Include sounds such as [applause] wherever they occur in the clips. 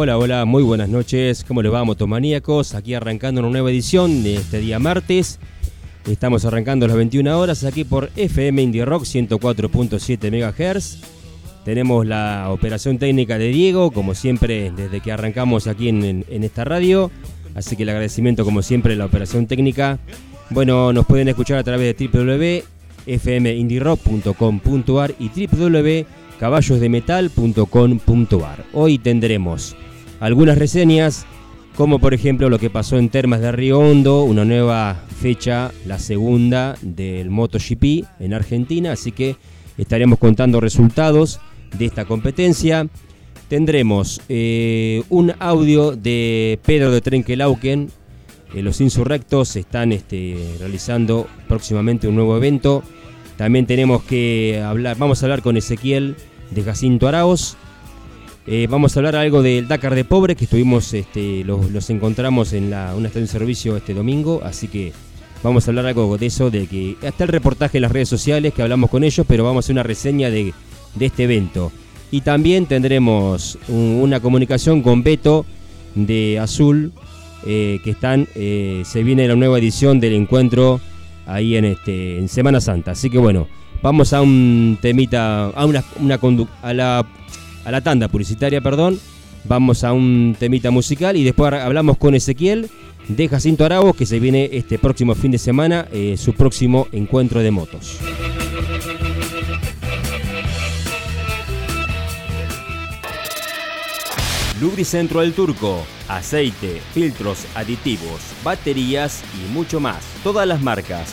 Hola, hola, muy buenas noches. ¿Cómo les va, motomaníacos? Aquí arrancando una nueva edición de este día martes. Estamos arrancando a las 21 horas aquí por FM Indie Rock 104.7 MHz. Tenemos la operación técnica de Diego, como siempre, desde que arrancamos aquí en, esta radio. Así que el agradecimiento, como siempre, la operación técnica. Bueno, nos pueden escuchar a través de www.fmindirock.com.ar y www.caballosdemetal.com.ar. Hoy tendremos algunas reseñas, como por ejemplo lo que pasó en Termas de Río Hondo, una nueva fecha, la segunda del MotoGP en Argentina, así que estaremos contando resultados de esta competencia. Tendremos eh, un audio de Pedro de Trenkelauken. Eh, los insurrectos están este, realizando próximamente un nuevo evento. También tenemos que hablar, vamos a hablar con Ezequiel de Jacinto Araos, eh, vamos a hablar algo del Dakar de Pobre, que estuvimos, este, los, encontramos en la, una estación de servicio este domingo, así que vamos a hablar algo de eso, de que hasta el reportaje en las redes sociales que hablamos con ellos, pero vamos a hacer una reseña de, este evento. Y también tendremos una comunicación con Beto de Azul, eh, que están, eh, se viene la nueva edición del encuentro ahí en, este, en Semana Santa. Así que bueno, vamos a un temita, a una, una a la a la tanda publicitaria, perdón. Vamos a un temita musical y después hablamos con Ezequiel de Jacinto Aragos que se viene este próximo fin de semana, eh, su próximo encuentro de motos. Lubricentro del Turco, aceite, filtros, aditivos, baterías y mucho más. Todas las marcas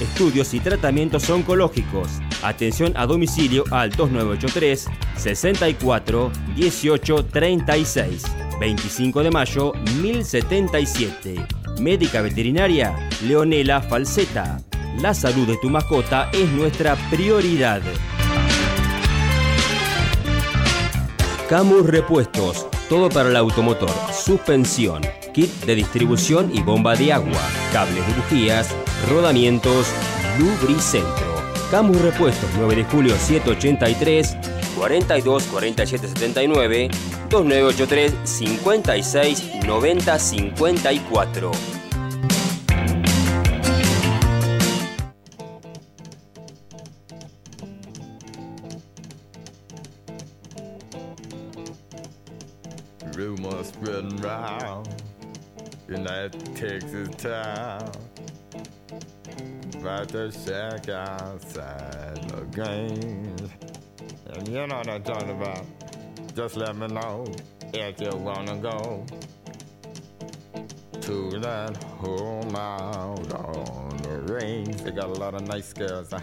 estudios y tratamientos oncológicos, Atención a domicilio al 2983 64 18 36. 25 de mayo 1077. Médica veterinaria Leonela Falseta. La salud de tu mascota es nuestra prioridad. Camus Repuestos, todo para el automotor, suspensión, kit de distribución y bomba de agua, cables de bujías, rodamientos, lubricentro. Camus Repuestos, 9 de julio 783, 42 47 79, 2983 56 90 54. That Texas town about the shack outside the games. And you know what I'm talking about. Just let me know if you wanna go to that home out on the range. They got a lot of nice girls. Huh?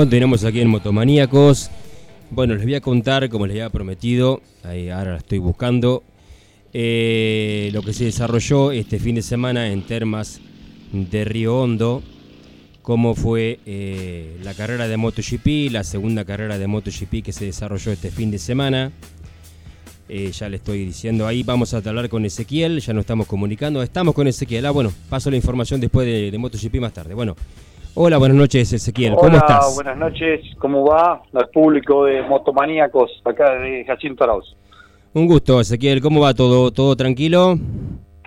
Continuamos aquí en Motomaníacos. Bueno, les voy a contar, como les había prometido, ahí ahora la estoy buscando, eh, lo que se desarrolló este fin de semana en Termas de Río Hondo, cómo fue eh, la carrera de MotoGP, la segunda carrera de MotoGP que se desarrolló este fin de semana. Eh, ya le estoy diciendo ahí, vamos a hablar con Ezequiel, ya nos estamos comunicando, estamos con Ezequiel. Ah, bueno, paso la información después de, de MotoGP más tarde. Bueno, hola, buenas noches Ezequiel, ¿cómo Hola, estás? buenas noches, ¿cómo va? Al público de Motomaníacos, acá de Jacinto Arauz. Un gusto Ezequiel, ¿cómo va todo? ¿Todo tranquilo?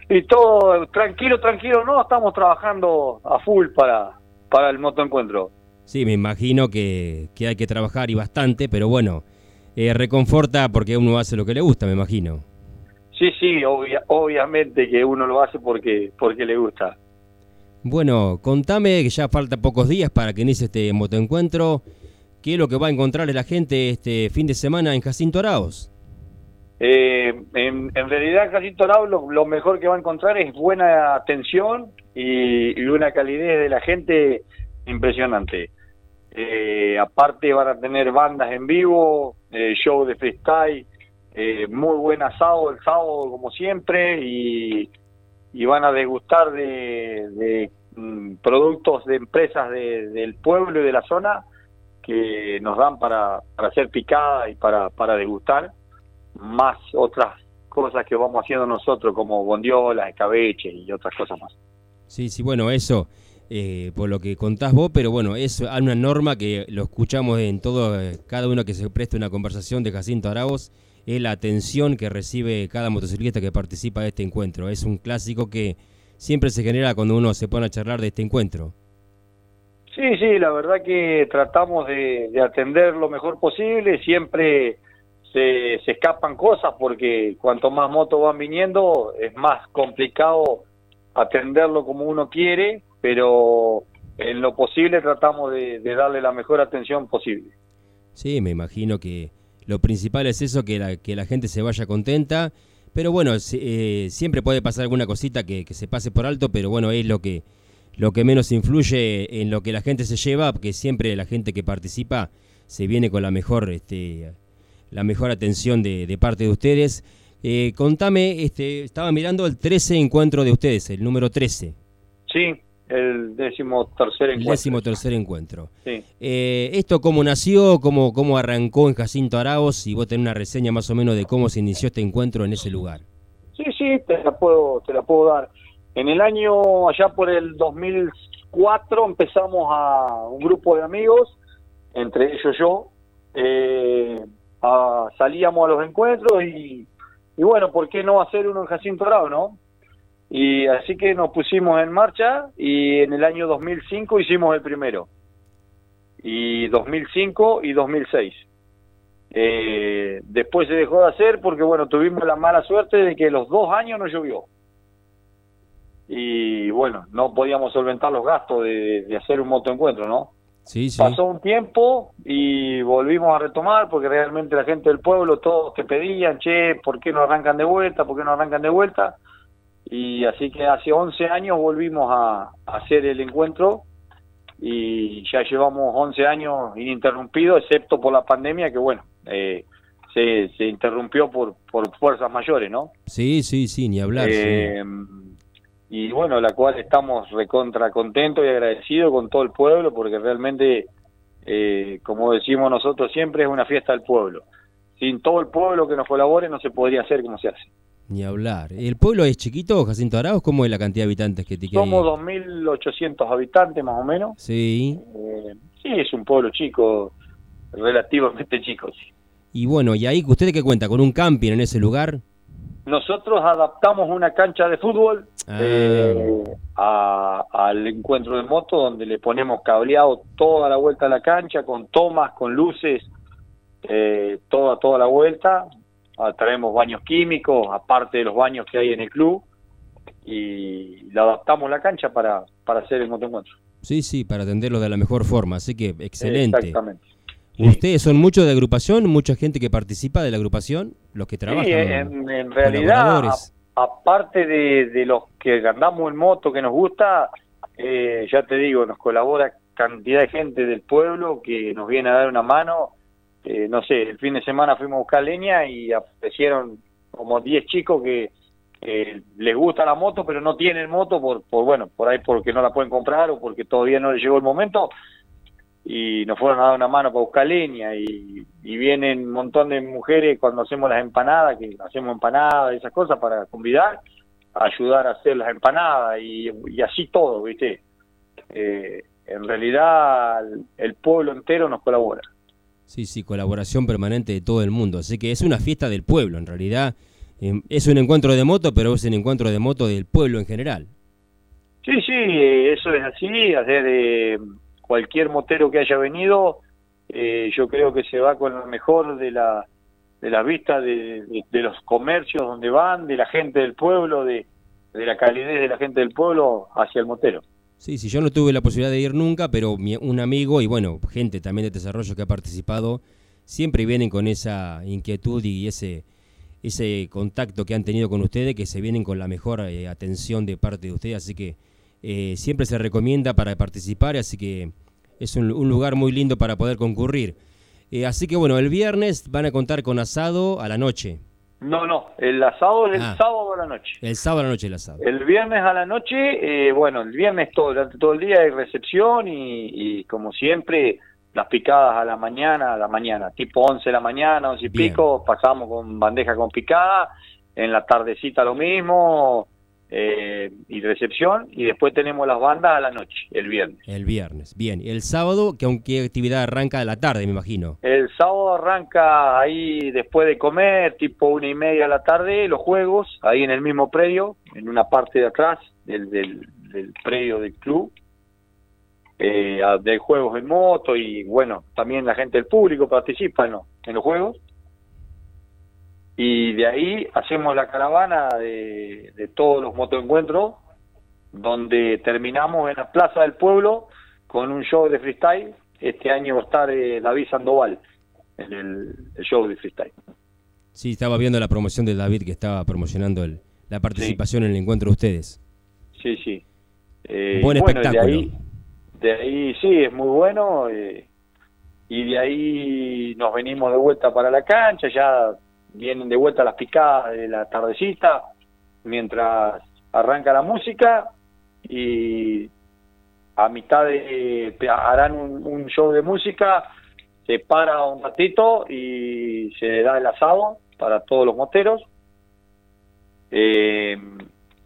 Y todo tranquilo, tranquilo, no, estamos trabajando a full para, para el motoencuentro. Sí, me imagino que, que hay que trabajar y bastante, pero bueno, eh, reconforta porque uno hace lo que le gusta, me imagino. Sí, sí, obvia- obviamente que uno lo hace porque, porque le gusta. Bueno, contame que ya falta pocos días para que inicie este motoencuentro. ¿Qué es lo que va a encontrar la gente este fin de semana en Jacinto Araos? Eh, en, en realidad, Jacinto Arau lo, mejor que va a encontrar es buena atención y, y una calidez de la gente impresionante. Eh, aparte van a tener bandas en vivo, eh, show de freestyle, eh, muy buen asado el sábado como siempre y, y van a degustar de, de, mm, productos de empresas de- del pueblo y de la zona que nos dan para, para hacer picada y para, para degustar más otras cosas que vamos haciendo nosotros como bondiolas, escabeche y otras cosas más. Sí, sí, bueno, eso, eh, por lo que contás vos, pero bueno, hay una norma que lo escuchamos en todo, eh, cada uno que se preste una conversación de Jacinto Araos, es la atención que recibe cada motociclista que participa de este encuentro. Es un clásico que siempre se genera cuando uno se pone a charlar de este encuentro. Sí, sí, la verdad que tratamos de, de atender lo mejor posible, siempre se, se escapan cosas porque cuanto más motos van viniendo es más complicado atenderlo como uno quiere, pero en lo posible tratamos de, de darle la mejor atención posible. Sí, me imagino que lo principal es eso, que la, que la gente se vaya contenta. Pero bueno, eh, siempre puede pasar alguna cosita que, que se pase por alto, pero bueno, es lo que, lo que menos influye en lo que la gente se lleva, porque siempre la gente que participa se viene con la mejor, este, la mejor atención de, de parte de ustedes. Eh, contame, este, estaba mirando el 13 encuentro de ustedes, el número 13, Sí, el décimo tercer el encuentro. décimo tercer encuentro. Sí. Eh, ¿Esto cómo nació? Cómo, ¿Cómo arrancó en Jacinto Araos? Y vos tenés una reseña más o menos de cómo se inició este encuentro en ese lugar. Sí, sí, te la puedo, te la puedo dar. En el año, allá por el 2004, empezamos a un grupo de amigos, entre ellos yo, eh, a- salíamos a los encuentros y, y bueno, ¿por qué no hacer uno en Jacinto Grado, no? Y así que nos pusimos en marcha y en el año 2005 hicimos el primero. Y 2005 y 2006. Eh, después se dejó de hacer porque, bueno, tuvimos la mala suerte de que los dos años no llovió. Y bueno, no podíamos solventar los gastos de, de hacer un motoencuentro, ¿no? Sí, sí. Pasó un tiempo y volvimos a retomar porque realmente la gente del pueblo, todos te pedían, che, ¿por qué no arrancan de vuelta? ¿Por qué no arrancan de vuelta? Y así que hace 11 años volvimos a, a hacer el encuentro y ya llevamos 11 años ininterrumpidos, excepto por la pandemia, que bueno, eh, se, se interrumpió por, por fuerzas mayores, ¿no? Sí, sí, sí, ni hablar. sí. Eh, y bueno, la cual estamos recontra contentos y agradecidos con todo el pueblo porque realmente, eh, como decimos nosotros siempre, es una fiesta del pueblo. Sin todo el pueblo que nos colabore no se podría hacer como se hace. Ni hablar. ¿El pueblo es chiquito, Jacinto Araos? ¿Cómo es la cantidad de habitantes que te queda? Somos 2.800 habitantes más o menos. Sí. Eh, sí, es un pueblo chico, relativamente chico. sí. Y bueno, ¿y ahí ustedes qué cuenta? ¿Con un camping en ese lugar? Nosotros adaptamos una cancha de fútbol Ah. eh, a- al encuentro de moto donde le ponemos cableado toda la vuelta a la cancha con tomas, con luces, eh, toda toda la vuelta. Ah, traemos baños químicos aparte de los baños que hay en el club y le adaptamos la cancha para para hacer el motoencuentro. Sí, sí, para atenderlo de la mejor forma. Así que excelente. Exactamente. ¿Ustedes son muchos de agrupación? ¿Mucha gente que participa de la agrupación? ¿Los que trabajan? Sí, en, en realidad, aparte de, de los que andamos en moto que nos gusta, eh, ya te digo, nos colabora cantidad de gente del pueblo que nos viene a dar una mano. Eh, no sé, el fin de semana fuimos a buscar leña y aparecieron como 10 chicos que les gusta la moto, pero no tienen moto por, bueno, por ahí porque no la pueden comprar o porque todavía no les llegó el momento y nos fueron a dar una mano para buscar leña y, vienen un montón de mujeres cuando hacemos las empanadas, que hacemos empanadas y esas cosas para convidar, a ayudar a hacer las empanadas y, así todo, ¿viste? Eh, en realidad el pueblo entero nos colabora. Sí, sí, colaboración permanente de todo el mundo. Así que es una fiesta del pueblo, en realidad. Eh, Es un encuentro de moto, pero es un encuentro de moto del pueblo en general. Sí, sí, eso es así, eh, cualquier motero que haya venido, eh, yo creo que se va con lo mejor de la de las vistas de, de, los comercios donde van, de la gente del pueblo, de, de la calidez de la gente del pueblo hacia el motero. Sí, sí, yo no tuve la posibilidad de ir nunca, pero un amigo y bueno, gente también de desarrollo que ha participado, siempre vienen con esa inquietud y ese ese contacto que han tenido con ustedes, que se vienen con la mejor eh, atención de parte de ustedes, así que eh, siempre se recomienda para participar, así que es un, lugar muy lindo para poder concurrir. Eh, así que bueno, el viernes van a contar con asado a la noche. No, no, el asado es el ah. sábado a la noche. El sábado a la noche el asado. El viernes a la noche, bueno, el viernes todo, durante todo el día hay recepción y como siempre las picadas a la mañana, a la mañana, tipo 11 de la mañana, 11 y pico, pasamos con bandeja con picada, en la tardecita lo mismo, eh, y recepción, y después tenemos las bandas a la noche, el viernes. El viernes, bien. ¿Y el sábado, que aunque actividad arranca a la tarde, me imagino? El sábado arranca ahí después de comer, tipo una y media de la tarde, los juegos, ahí en el mismo predio, en una parte de atrás del, del predio del club eh, de juegos en moto y bueno, también la gente del público participa en, en los juegos. Y de ahí hacemos la caravana de, de todos los motoencuentros, donde terminamos en la Plaza del Pueblo con un show de freestyle. Este año va a estar eh, David Sandoval en el, show de freestyle. Sí, estaba viendo la promoción de David que estaba promocionando el, la participación en el encuentro de ustedes. Sí, sí. Eh, Buen espectáculo de ahí sí, es muy bueno. Eh, y de ahí nos venimos de vuelta para la cancha, ya vienen de vuelta las picadas de la tardecita, mientras arranca la música y a mitad de harán un, show de música, se para un ratito y se da el asado para todos los moteros. Eh,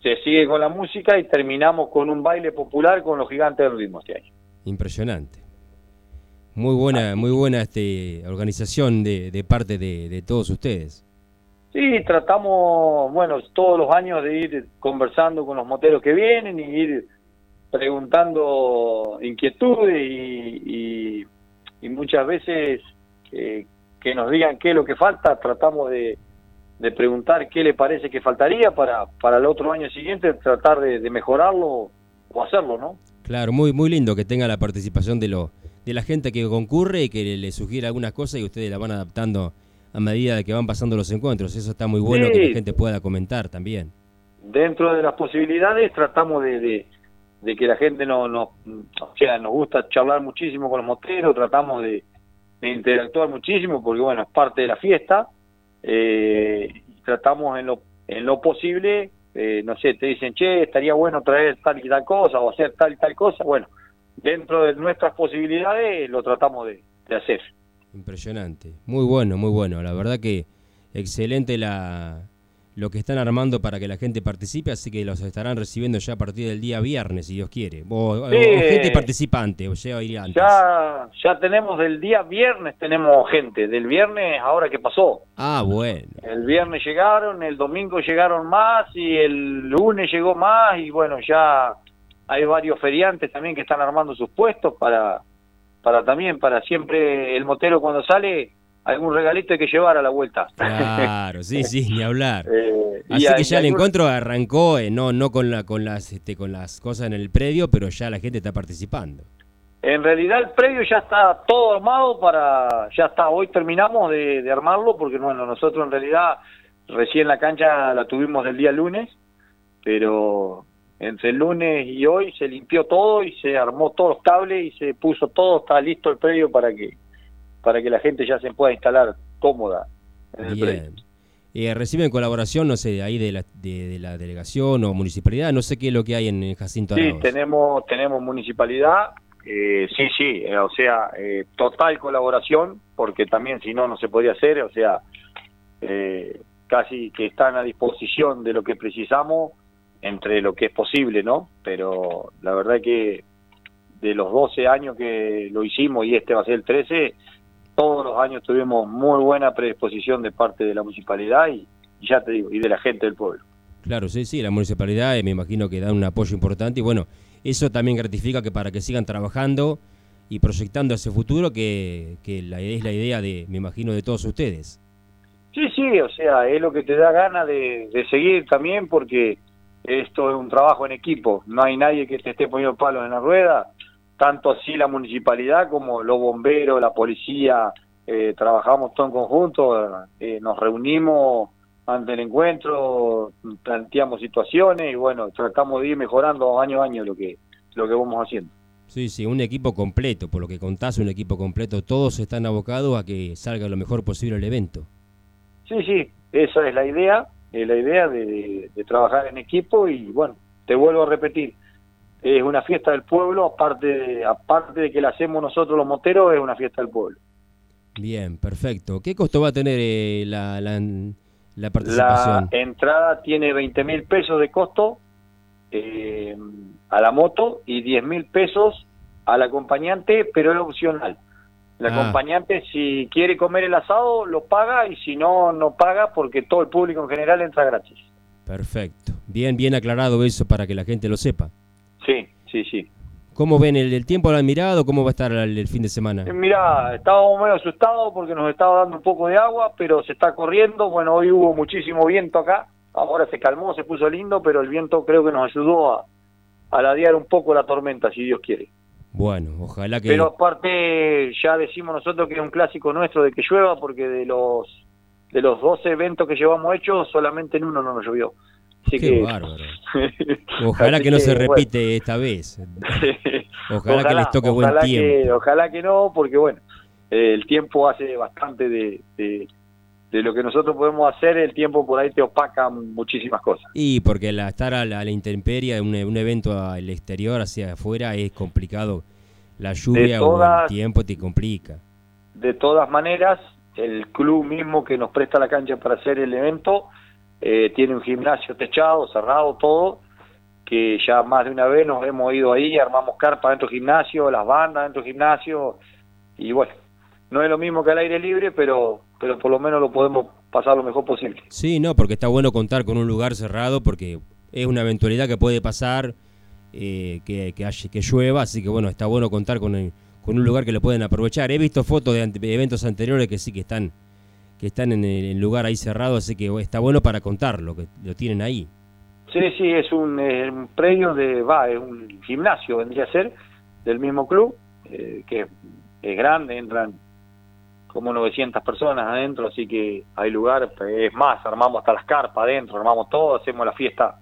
se sigue con la música y terminamos con un baile popular con los gigantes del ritmo este año. Impresionante. Muy buena, muy buena este, organización de, de parte de, de, todos ustedes. Sí, tratamos, bueno, todos los años de ir conversando con los moteros que vienen y ir preguntando inquietudes y, y, muchas veces que nos digan qué es lo que falta, tratamos de, de preguntar qué le parece que faltaría para, para el otro año siguiente tratar de, mejorarlo o hacerlo, ¿no? Claro, muy muy lindo que tenga la participación de lo de la gente que concurre y que le, sugiere algunas cosas y ustedes la van adaptando a medida de que van pasando los encuentros. Eso está muy bueno que la gente pueda comentar también. Dentro de las posibilidades tratamos de, de, que la gente no, no, o sea, nos gusta charlar muchísimo con los moteros, tratamos de, de interactuar muchísimo porque bueno, es parte de la fiesta eh, tratamos en lo, en lo posible, eh, no sé, te dicen, che, estaría bueno traer tal y tal cosa o hacer tal y tal cosa, bueno, dentro de nuestras posibilidades lo tratamos de, de hacer. Impresionante, muy bueno, muy bueno, la verdad que excelente la, lo que están armando para que la gente participe, así que los estarán recibiendo ya a partir del día viernes, si Dios quiere. O, gente participante, o sea, antes. Ya, ya tenemos del día viernes, tenemos gente. Del viernes, ahora que pasó. Ah, bueno. El viernes llegaron, el domingo llegaron más y el lunes llegó más y bueno, ya hay varios feriantes también que están armando sus puestos para, para también, para siempre el motero cuando sale algún regalito hay que llevar a la vuelta. Claro, sí, sí, ni hablar. [laughs] Eh, Así que ya el encuentro arrancó, eh, no, no con la, con las, este, con las cosas en el predio, pero ya la gente está participando. En realidad el predio ya está todo armado para, ya está, hoy terminamos de, armarlo porque bueno, nosotros en realidad recién la cancha la tuvimos el día lunes, pero entre el lunes y hoy se limpió todo y se armó todos los cables y se puso todo, está listo el predio para que para que la gente ya se pueda instalar cómoda en el Bien. Eh, ¿Reciben colaboración, no sé, ahí de la, de, la delegación o municipalidad? No sé qué es lo que hay en Jacinto Sí, tenemos, tenemos municipalidad, eh, sí, sí, eh, o sea, total colaboración, porque también si no, no se podría hacer, o sea, casi que están a disposición de lo que precisamos entre lo que es posible, ¿no? Pero la verdad que de los 12 años que lo hicimos y este va a ser el 13, todos los años tuvimos muy buena predisposición de parte de la municipalidad y, ya te digo, y de la gente del pueblo. Claro, sí, sí, la municipalidad eh, me imagino que da un apoyo importante y bueno, eso también gratifica que para que sigan trabajando y proyectando hacia el futuro que, que la, es la idea de, me imagino, de todos ustedes. Sí, sí, o sea, es lo que te da ganas de, de seguir también porque esto es un trabajo en equipo, no hay nadie que te esté poniendo palos en la rueda, tanto así la municipalidad como los bomberos, la policía, eh, trabajamos todo en conjunto, eh, nos reunimos ante el encuentro, planteamos situaciones y bueno, tratamos de ir mejorando año a año lo que, lo que vamos haciendo. Sí, sí, un equipo completo, por lo que contás, un equipo completo, todos están abocados a que salga lo mejor posible el evento. Sí, sí, esa es la idea, es la idea de, de trabajar en equipo y bueno, te vuelvo a repetir, es una fiesta del pueblo, aparte de, aparte de que la hacemos nosotros los moteros, es una fiesta del pueblo. Bien, perfecto. ¿Qué costo va a tener eh, la, la, la, participación? La entrada tiene 20 mil pesos de costo eh, a la moto y 10 mil pesos al acompañante, pero es opcional. El Ah. acompañante, si quiere comer el asado, lo paga y si no, no paga porque todo el público en general entra gratis. Perfecto. Bien, bien aclarado eso para que la gente lo sepa. Sí, sí, sí. ¿Cómo ven el, el tiempo? ¿Lo han mirado? ¿Cómo va a estar el, el fin de semana? Eh, Mirá, estábamos medio asustados porque nos estaba dando un poco de agua, pero se está corriendo. Bueno, hoy hubo muchísimo viento acá. Ahora se calmó, se puso lindo, pero el viento creo que nos ayudó a, a ladear un poco la tormenta, si Dios quiere. Bueno, ojalá que... Pero aparte, ya decimos nosotros que es un clásico nuestro de que llueva, porque de los de los 12 eventos que llevamos hechos, solamente en uno no nos llovió. Así Qué que... bárbaro. Ojalá [laughs] que no se bueno. repite esta vez. [laughs] Ojalá, que les toque buen que- tiempo. ojalá que no, porque bueno, eh, el tiempo hace bastante de, de, de lo que nosotros podemos hacer, el tiempo por ahí te opaca muchísimas cosas. Y porque la, estar a la, a la intemperie, un, un evento al exterior, hacia afuera, es complicado. La lluvia o el tiempo te complica. De todas maneras, el club mismo que nos presta la cancha para hacer el evento eh, tiene un gimnasio techado, cerrado, todo, que ya más de una vez nos hemos ido ahí, armamos carpa dentro del gimnasio, las bandas dentro del gimnasio, y bueno, no es lo mismo que al aire libre, pero, pero por lo menos lo podemos pasar lo mejor posible. Sí, no, porque está bueno contar con un lugar cerrado porque es una eventualidad que puede pasar, eh, que, que, haya- que llueva, así que bueno, está bueno contar con, el- con un lugar que lo pueden aprovechar. He visto fotos de, ante- de eventos anteriores que sí que están que están en el lugar ahí cerrado, así que está bueno para contarlo, que lo tienen ahí. Sí, sí, es un, eh, un predio de, va, es un gimnasio, vendría a ser, del mismo club, eh, que es grande, entran como 900 personas adentro, así que hay lugar, es más, armamos hasta las carpas adentro, armamos todo, hacemos la fiesta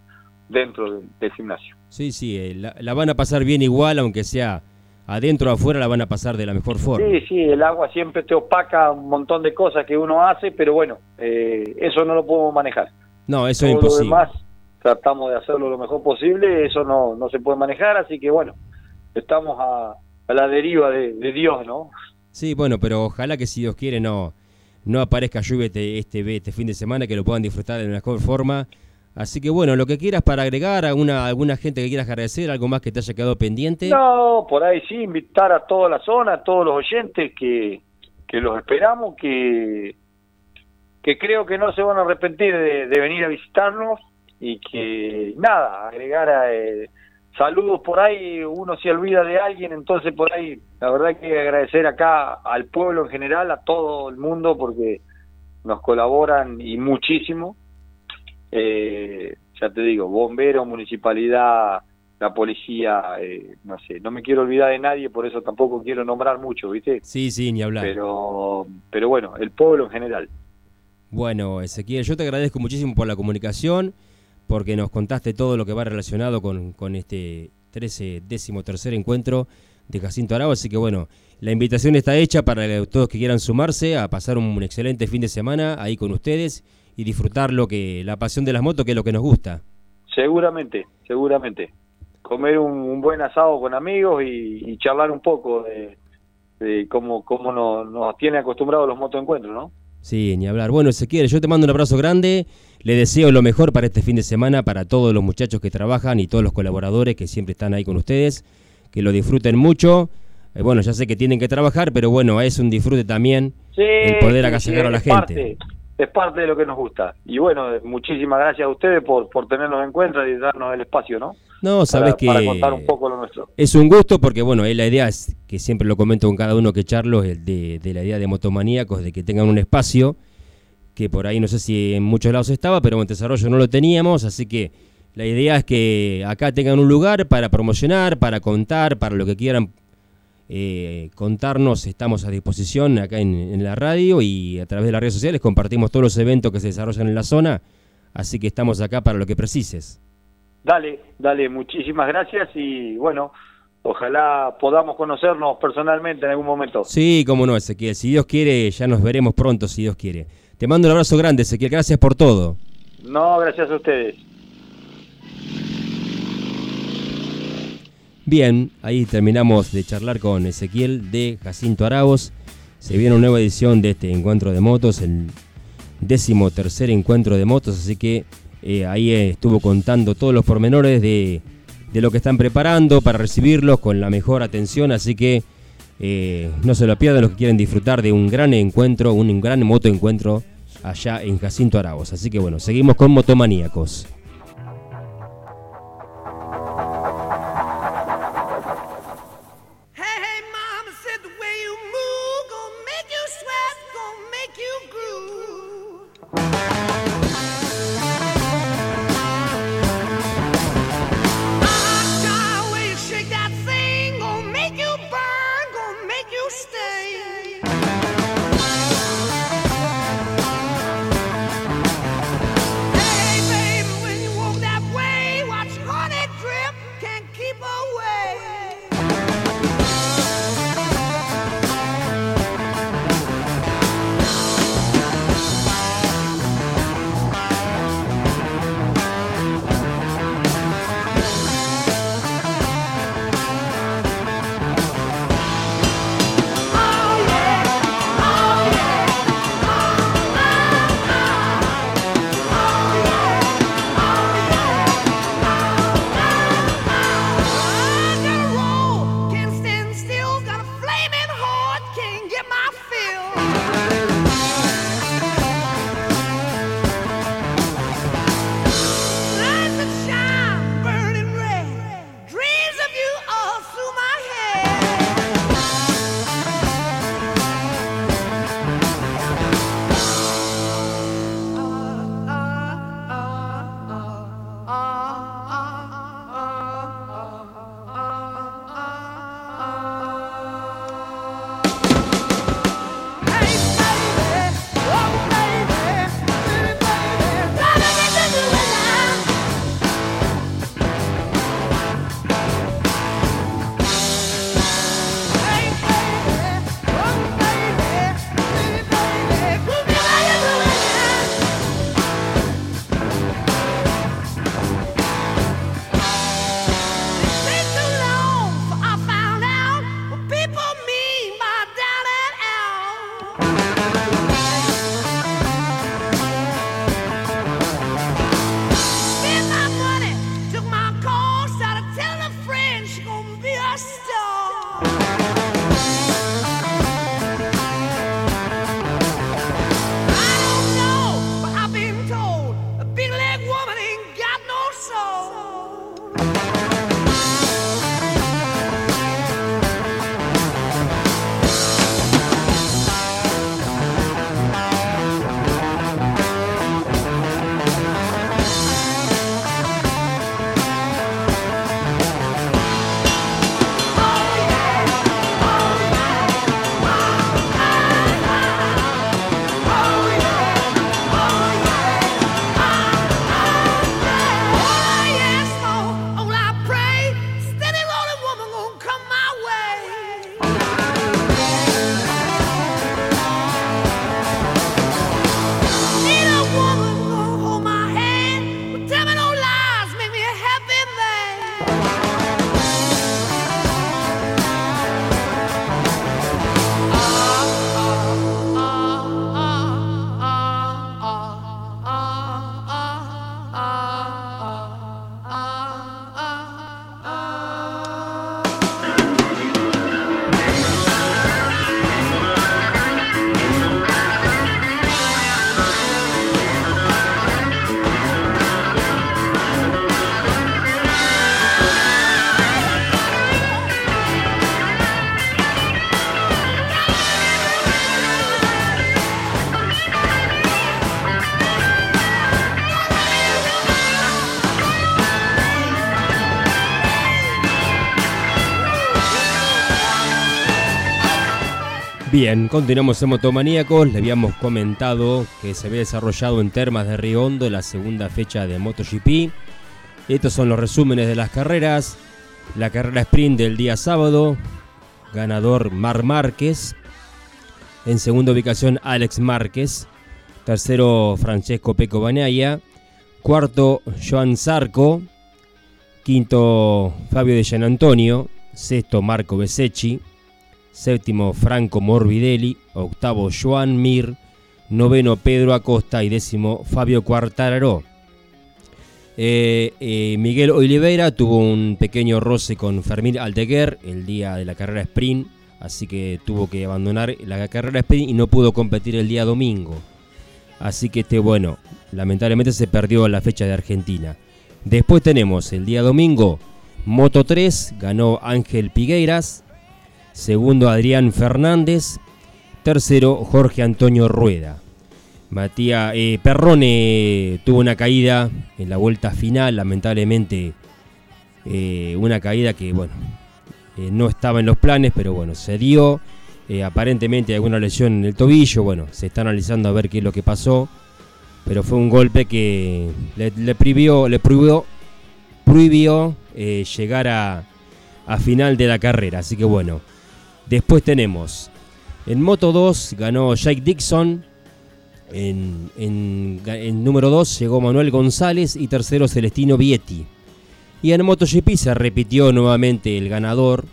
dentro del, del gimnasio. Sí, sí, eh, la, la van a pasar bien igual, aunque sea adentro o afuera, la van a pasar de la mejor forma. Sí, sí, el agua siempre te opaca un montón de cosas que uno hace, pero bueno, eh, eso no lo podemos manejar. No, eso es lo imposible. demás tratamos de hacerlo lo mejor posible, eso no, no se puede manejar, así que bueno, estamos a, a la deriva de, de Dios, ¿no? Sí, bueno, pero ojalá que si Dios quiere no, no aparezca lluvia este, este, este fin de semana, que lo puedan disfrutar de la mejor forma. Así que bueno, lo que quieras para agregar, alguna, alguna gente que quieras agradecer, algo más que te haya quedado pendiente. No, por ahí sí, invitar a toda la zona, a todos los oyentes que, que los esperamos, que, que creo que no se van a arrepentir de, de venir a visitarnos y que nada, agregar a, eh, saludos por ahí, uno se olvida de alguien, entonces por ahí la verdad hay que agradecer acá al pueblo en general, a todo el mundo porque nos colaboran y muchísimo. Eh, ya te digo, bomberos, municipalidad, la policía, eh, no sé, no me quiero olvidar de nadie, por eso tampoco quiero nombrar mucho, ¿viste? Sí, sí, ni hablar. Pero, pero bueno, el pueblo en general. Bueno, Ezequiel, yo te agradezco muchísimo por la comunicación, porque nos contaste todo lo que va relacionado con, este 13, décimo tercer encuentro de Jacinto Arau, así que bueno, la invitación está hecha para todos que quieran sumarse a pasar un, excelente fin de semana ahí con ustedes y disfrutar lo que la pasión de las motos, que es lo que nos gusta. Seguramente, seguramente. Comer un, buen asado con amigos y, charlar un poco de, de cómo, cómo nos, nos tiene acostumbrados los motoencuentros, ¿no? Sí, ni hablar. Bueno, Ezequiel, yo te mando un abrazo grande. Le deseo lo mejor para este fin de semana, para todos los muchachos que trabajan y todos los colaboradores que siempre están ahí con ustedes. Que lo disfruten mucho. Eh, bueno, ya sé que tienen que trabajar, pero bueno, es un disfrute también Sí, el poder sí, a la gente. parte, es parte de lo que nos gusta. Y bueno, muchísimas gracias a ustedes por, por tenernos en cuenta y darnos el espacio, ¿no? No, sabes que para contar un poco lo nuestro. Es un gusto porque, bueno, la idea es, que siempre lo comento con cada uno que charlo, es de, de la idea de motomaníacos, de que tengan un espacio, que por ahí no sé si en muchos lados estaba, pero en desarrollo no lo teníamos, así que la idea es que acá tengan un lugar para promocionar, para contar, para lo que quieran eh, contarnos, estamos a disposición acá en, la radio y a través de las redes sociales compartimos todos los eventos que se desarrollan en la zona, así que estamos acá para lo que precises. Dale, dale, muchísimas gracias y bueno, ojalá podamos conocernos personalmente en algún momento. Sí, cómo no, Ezequiel, si Dios quiere, ya nos veremos pronto, si Dios quiere. Te mando un abrazo grande, Ezequiel, gracias por todo. No, gracias a ustedes. Bien, ahí terminamos de charlar con Ezequiel de Jacinto Aragos. Se viene una nueva edición de este encuentro de motos, el décimo tercer encuentro de motos, así que eh, ahí estuvo contando todos los pormenores de, lo que están preparando para recibirlos con la mejor atención, así que eh, no se lo pierdan los que quieren disfrutar de un gran encuentro, un gran moto encuentro allá en Jacinto Aragos. Así que bueno, seguimos con Motomaníacos. Bien, continuamos en Motomaníacos. Le habíamos comentado que se había desarrollado en Termas de Río Hondo la segunda fecha de MotoGP. Estos son los resúmenes de las carreras. La carrera sprint del día sábado, ganador Mar Márquez. En segunda ubicación Alex Márquez. Tercero Francesco Peco Banaya. Cuarto Joan Zarco. Quinto Fabio de Gian Antonio. Sexto Marco Besecchi. Séptimo Franco Morbidelli. Octavo Joan Mir. Noveno Pedro Acosta y décimo Fabio Quartararo. Eh, eh, Miguel Oliveira tuvo un pequeño roce con Fermín Aldeguer el día de la carrera sprint, así que tuvo que abandonar la carrera sprint y no pudo competir el día domingo. Así que este, bueno, lamentablemente se perdió la fecha de Argentina. Después tenemos el día domingo, Moto 3, ganó Ángel Pigueiras, segundo Adrián Fernández, tercero Jorge Antonio Rueda. Matías eh, Perrone tuvo una caída en la vuelta final, lamentablemente eh, una caída que bueno eh, no estaba en los planes, pero bueno se dio. aparentemente hay alguna lesión en el tobillo, bueno se está analizando a ver qué es lo que pasó, pero fue un golpe que le, prohibió, le prohibió llegar a, a final de la carrera, así que bueno. Después tenemos en Moto 2 ganó Jake Dixon, en, número 2 llegó Manuel González y tercero Celestino Vietti. Y en MotoGP se repitió nuevamente el ganador.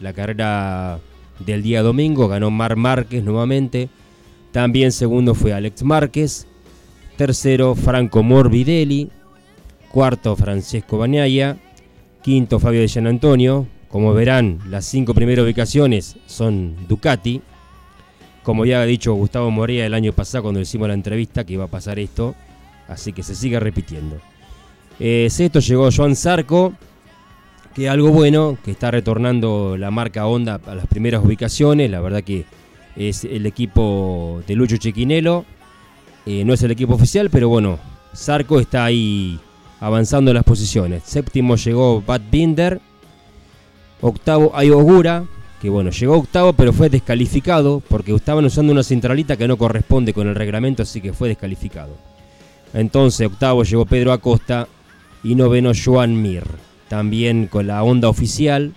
La carrera del día domingo ganó Mar Márquez nuevamente. También segundo fue Alex Márquez. Tercero Franco Morbidelli. Cuarto Francesco Bañaya. Quinto Fabio de Antonio. Como verán, las cinco primeras ubicaciones son Ducati. Como ya ha dicho Gustavo Moría el año pasado cuando hicimos la entrevista que iba a pasar esto, así que se sigue repitiendo. Eh, sexto llegó Joan Zarco, que algo bueno, que está retornando la marca Honda a las primeras ubicaciones, la verdad que es el equipo de Lucho Chequinelo, eh, no es el equipo oficial, pero bueno, Zarco está ahí avanzando en las posiciones. Séptimo llegó Bad Binder, octavo Ayogura, que bueno, llegó octavo pero fue descalificado porque estaban usando una centralita que no corresponde con el reglamento, así que fue descalificado. Entonces octavo llegó Pedro Acosta y noveno Joan Mir, también con la onda oficial,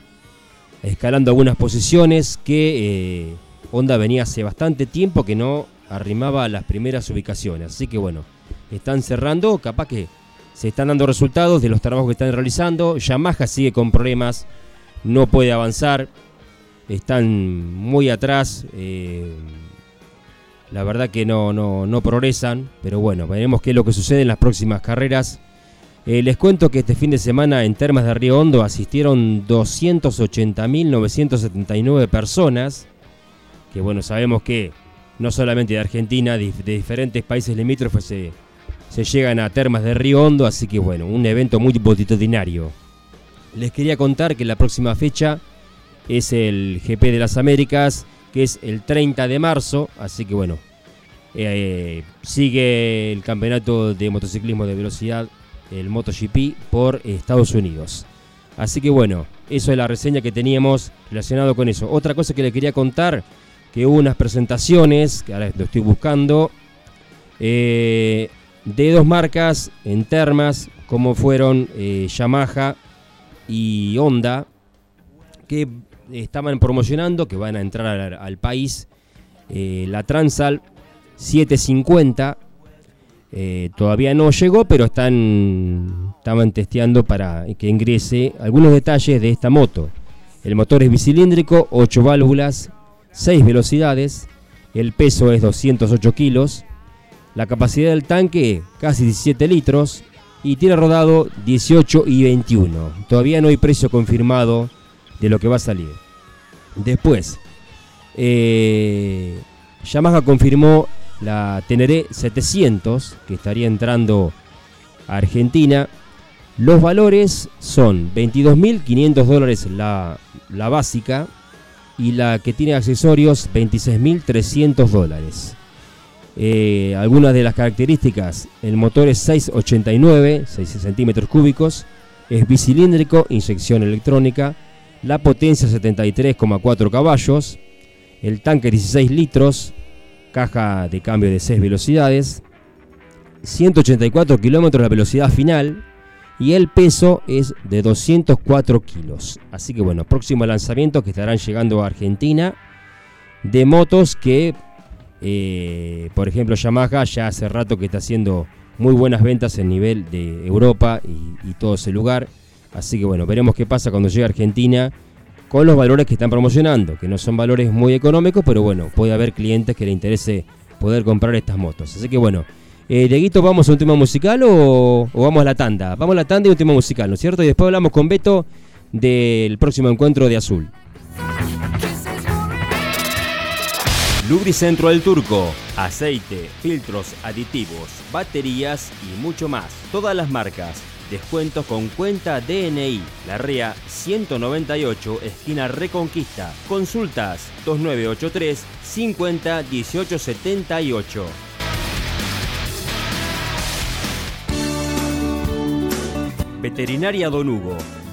escalando algunas posiciones que eh, Honda venía hace bastante tiempo que no arrimaba a las primeras ubicaciones. Así que bueno, están cerrando, capaz que se están dando resultados de los trabajos que están realizando. Yamaha sigue con problemas, no puede avanzar están muy atrás. Eh, la verdad que no, no, progresan, pero bueno, veremos qué es lo que sucede en las próximas carreras. Eh, les cuento que este fin de semana en Termas de Río Hondo asistieron 280.979 personas, que bueno, sabemos que no solamente de Argentina, de, diferentes países limítrofes se, se llegan a Termas de Río Hondo, así que bueno, un evento muy multitudinario. Les quería contar que la próxima fecha es el GP de las Américas, que es el 30 de marzo, así que bueno, eh, sigue el campeonato de motociclismo de velocidad, el MotoGP, por Estados Unidos. Así que bueno, eso es la reseña que teníamos relacionado con eso. Otra cosa que le quería contar, que hubo unas presentaciones, que ahora lo estoy buscando, eh, de dos marcas en termas, como fueron eh, Yamaha y Honda, que estaban promocionando que van a entrar al, país eh, la Transal 750. Eh, todavía no llegó, pero están estaban testeando para que ingrese algunos detalles de esta moto. El motor es bicilíndrico, 8 válvulas, 6 velocidades, el peso es 208 kilos, la capacidad del tanque casi 17 litros y tiene rodado 18 y 21. Todavía no hay precio confirmado de lo que va a salir. Después, eh, Yamaha confirmó la Teneré 700 que estaría entrando a Argentina. Los valores son 22.500 dólares la, la básica y la que tiene accesorios 26.300 dólares. Eh, algunas de las características, el motor es 689, 6 centímetros cúbicos, es bicilíndrico, inyección electrónica, la potencia 73,4 caballos, el tanque 16 litros, caja de cambio de 6 velocidades, 184 kilómetros la velocidad final y el peso es de 204 kilos. Así que bueno, próximo lanzamiento que estarán llegando a Argentina de motos que, eh, por ejemplo, Yamaha ya hace rato que está haciendo muy buenas ventas en nivel de Europa y, todo ese lugar. Así que bueno, veremos qué pasa cuando llegue a Argentina con los valores que están promocionando, que no son valores muy económicos, pero bueno, puede haber clientes que le interese poder comprar estas motos. Así que bueno, eh, Dieguito, ¿vamos a un tema musical o, o vamos a la tanda? Vamos a la tanda y un tema musical, ¿no es cierto? Y después hablamos con Beto del próximo encuentro de Azul. Lubricentro del Turco. Aceite, filtros, aditivos, baterías y mucho más. Todas las marcas. Descuentos con cuenta DNI. La REA 198, esquina Reconquista. Consultas 2983 50 18 78. Veterinaria Don Hugo.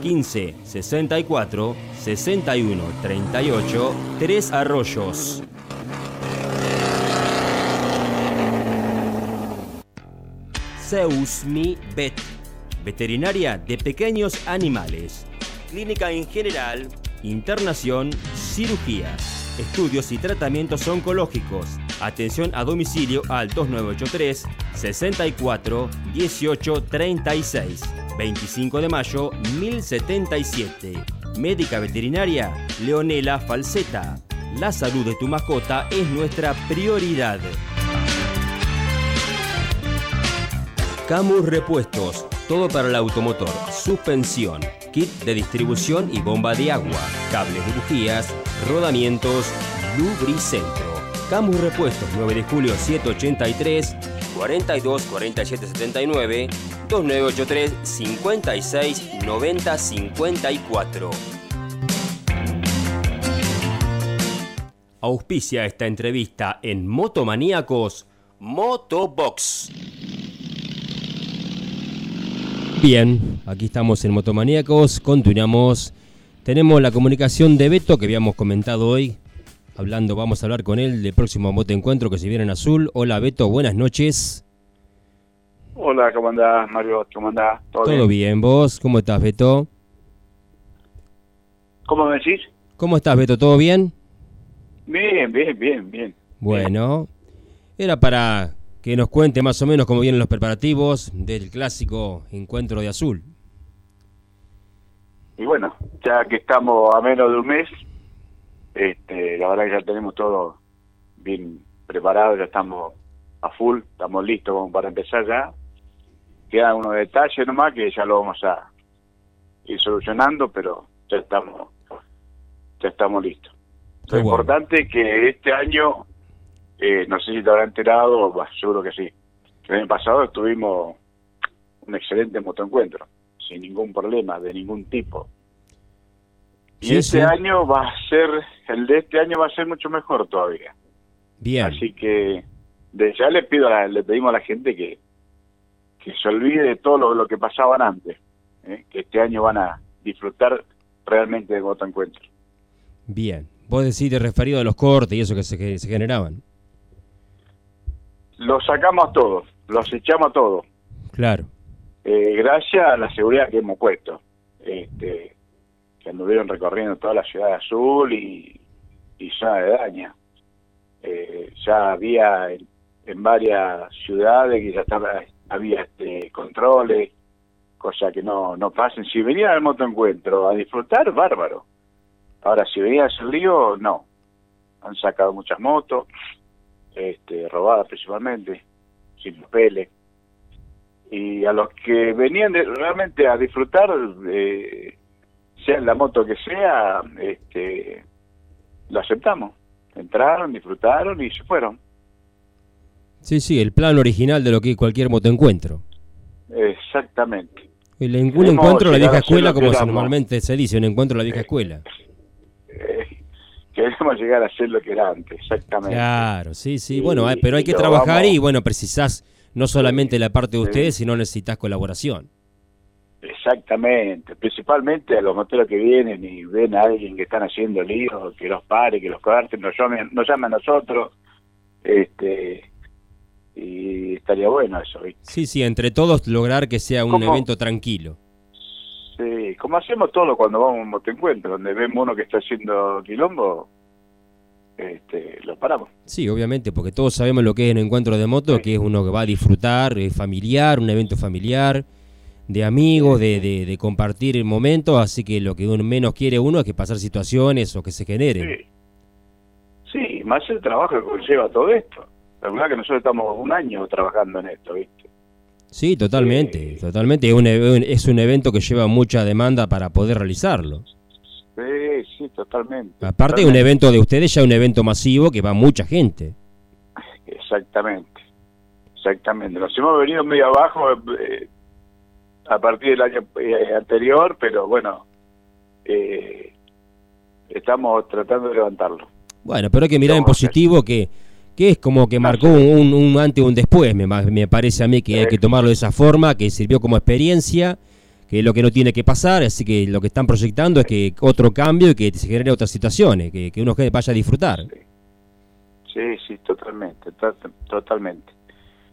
15 64 61 38 3 Arroyos. Zeus Mi Vet. Veterinaria de pequeños animales. Clínica en general. Internación. Cirugías. Estudios y tratamientos oncológicos. Atención a domicilio al 2983 64 18 36. 25 de mayo 1077. Médica veterinaria Leonela Falseta. La salud de tu mascota es nuestra prioridad. Camus Repuestos, todo para el automotor, suspensión, kit de distribución y bomba de agua, cables de bujías, rodamientos, lubricentro. Camus Repuestos, 9 de julio 783, 42 47 79, 2983 56 90 54. Auspicia esta entrevista en Motomaníacos Motobox. Bien, aquí estamos en Motomaníacos, continuamos. Tenemos la comunicación de Beto que habíamos comentado hoy. Hablando, vamos a hablar con él del próximo moto encuentro que se viene en azul. Hola Beto, buenas noches. Hola, ¿cómo andás, Mario? ¿Cómo andás? ¿Todo, bien? ¿Vos? ¿Cómo estás, Beto? ¿Cómo me decís? ¿Cómo estás, Beto? ¿Todo bien? Bien, bien, bien, bien. Bueno, era para que nos cuente más o menos cómo vienen los preparativos del clásico encuentro de azul. Y bueno, ya que estamos a menos de un mes, este, la verdad que ya tenemos todo bien preparado, ya estamos a full, estamos listos como para empezar ya. Quedan unos detalles nomás que ya lo vamos a ir solucionando, pero ya estamos, ya estamos listos. Qué Lo bueno. importante es que este año, eh, no sé si te habrá enterado, bah, seguro que sí. El año pasado tuvimos un excelente motoencuentro, sin ningún problema, de ningún tipo. Y Sí, este sí. año va a ser, el de este año va a ser mucho mejor todavía. Bien, Así que de ya le pido a la- le pedimos a la gente que que se olvide de todo lo, lo que pasaban antes, ¿eh? que este año van a disfrutar realmente de Moto Encuentro. Bien. Vos decís de referido a los cortes y eso que se, que se generaban. Lo sacamos a todos, los echamos a todos, Claro. eh, gracias a la seguridad que hemos puesto, este, que anduvieron recorriendo toda la ciudad Azul y, y zona de Daña. Eh, ya había en, en varias ciudades que ya estaba, había este, controles, cosa que no, no pasen. Si venían al motoencuentro a disfrutar, bárbaro. Ahora, si venían a hacer lío, no. Han sacado muchas motos, este, robadas principalmente, sin papeles y a los que venían de- realmente a disfrutar, eh, sea la moto que sea, este, lo aceptamos. Entraron, disfrutaron y se fueron. Sí, sí, el plan original de lo que es cualquier motoencuentro. Exactamente. El, un encuentro a la vieja escuela, como se normalmente se dice, un encuentro a la vieja escuela. Eh, [laughs] queremos llegar a ser lo que era antes, exactamente. Claro, sí, sí. Y- Bueno, eh, pero hay que trabajar vamos- y bueno, precisás no solamente la parte de ustedes, sino necesitas colaboración. Exactamente, principalmente a los moteros que vienen y ven a alguien que están haciendo líos, que los pare, que los corten, nos llamen, nos llamen a nosotros, este, y estaría bueno eso, ¿viste? Sí, sí, entre todos lograr que sea un ¿Cómo? evento tranquilo. Sí, como hacemos todo cuando vamos a un motoencuentro, donde vemos uno que está haciendo quilombo, este, lo paramos. Sí, obviamente, porque todos sabemos lo que es un encuentro de moto, Sí. que es uno que va a disfrutar, es familiar, un evento familiar, de amigos, de, de, de compartir momentos, así que lo que uno menos quiere uno es que pasar situaciones o que se generen. Sí. Sí, más el trabajo que conlleva todo esto. La verdad que nosotros estamos un año trabajando en esto, ¿viste? Sí, totalmente, Sí. totalmente. Es un, e- es un evento que lleva mucha demanda para poder realizarlo. Sí, sí, totalmente. Aparte, un Totalmente. evento de ustedes ya un evento masivo que va mucha gente. Exactamente, exactamente. Nos hemos venido medio abajo eh, a partir del año eh, anterior, pero bueno, eh, estamos tratando de levantarlo. Bueno, pero hay que mirar en positivo que, que es como que marcó un, un antes y un después, me, me parece a mí que hay que tomarlo de esa forma, que sirvió como experiencia, que es lo que no tiene que pasar, así que lo que están proyectando es que otro cambio y que se genere otras situaciones, que, que uno vaya a disfrutar. Sí, sí, totalmente, to- totalmente.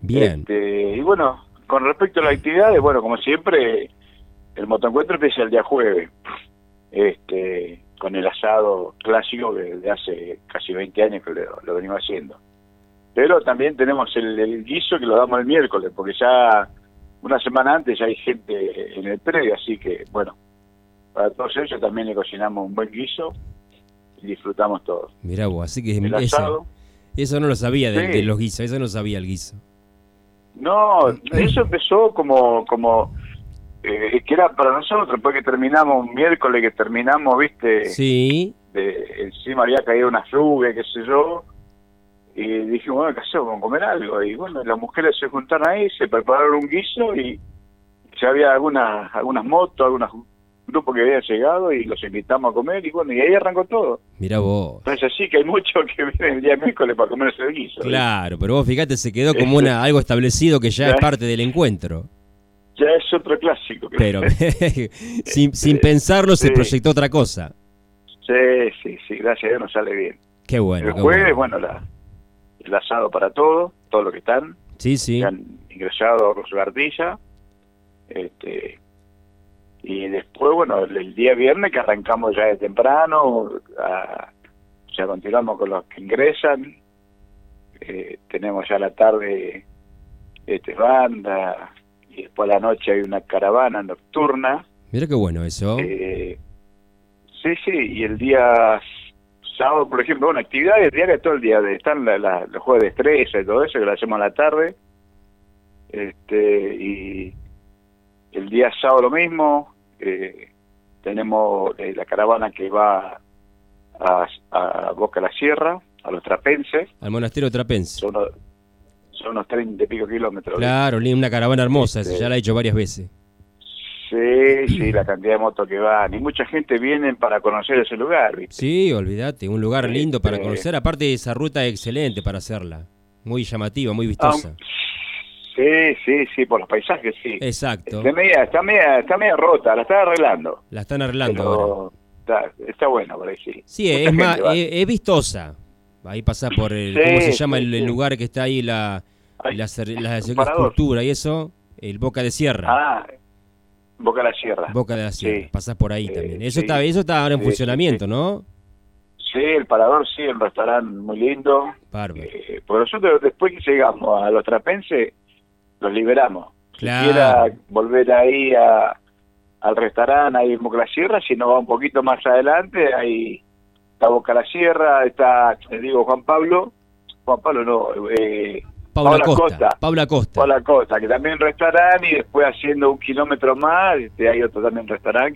Bien, Este, y bueno, con respecto a las actividades, bueno, como siempre, el motoencuentro empieza el día jueves, este, con el asado clásico que de hace casi 20 años que lo, lo venimos haciendo. Pero también tenemos el, el guiso que lo damos el miércoles, porque ya una semana antes ya hay gente en el predio, así que bueno, para todos ellos también le cocinamos un buen guiso y disfrutamos todos. mirá vos, así que El eso, asado. eso no lo sabía de, Sí. de los guisos, eso no sabía el guiso. No, eso empezó como, como eh, que era para nosotros, porque terminamos un miércoles que terminamos, viste, Sí, de, encima había caído una lluvia, qué sé yo, y dijimos, bueno, ¿qué hacemos? Vamos a comer algo. Y bueno, las mujeres se juntaron ahí, se prepararon un guiso y ya había algunas, algunas motos, algunos grupos que habían llegado y los invitamos a comer y bueno, y ahí arrancó todo. mirá vos. Entonces así que hay muchos que vienen el día miércoles para comer ese guiso. Claro, pero vos fíjate, se quedó como una algo establecido que ya es parte del encuentro. Ya es otro clásico. Pero [laughs] sin, sin pensarlo se proyectó otra cosa. Sí, sí, sí, gracias a Dios nos sale bien. Qué bueno. el qué jueves, bueno. bueno, la, el asado para todos, todos los que están, Sí, sí. que han ingresado cartilla. Este, y después, bueno, el, el día viernes que arrancamos ya de temprano, a- ya continuamos con los que ingresan. Eh, tenemos ya la tarde este, banda y después a la noche hay una caravana nocturna. Mira qué bueno eso. Eh, sí, sí, y el día sábado, por ejemplo, bueno, actividades diarias todo el día, de, están la- la- los juegos de estrella y todo eso, que lo hacemos a la tarde. Este, y el día sábado lo mismo, eh, tenemos eh, la caravana que va a, a Boca de la Sierra, a los trapenses, Al monasterio trapense. son unos, son unos 30 y pico kilómetros. Claro, una caravana hermosa, Este- ya la he hecho varias veces. Sí, sí, la cantidad de motos que van, y mucha gente viene para conocer ese lugar, ¿viste? Sí, olvídate, un lugar lindo para Este- conocer. Aparte, esa ruta es excelente para hacerla. Muy llamativa, muy vistosa. Aun- Sí, sí, sí, por los paisajes, sí. Exacto. Está media, está media, está media rota, la está arreglando. La están arreglando ahora. Está, está bueno por ahí, sí. Sí, Mucha es más, va. es, es vistosa. Ahí pasa por el, Sí, ¿cómo se llama sí, el, lugar que está ahí la, Ay, la, la un parador. escultura y eso? El Boca de Sierra. Ah, Boca de la Sierra. Boca de la Sierra. sí. Pasás por ahí Eh, también. Eso está, eso está ahora en funcionamiento, ¿no? Sí, el parador, sí, el restaurante muy lindo. Bárbaro. Eh, porque nosotros después que llegamos a los trapenses, los liberamos. Claro. Si quiera volver ahí a, al restaurante, ahí en Boca la Sierra, si no va un poquito más adelante, ahí está Boca la Sierra, está, te digo, Juan Pablo, Juan Pablo no, eh, Paula, Paula Costa. Costa. Paula Costa. Paula Costa, que también restaurante, y después haciendo un kilómetro más, este, hay otro también restaurante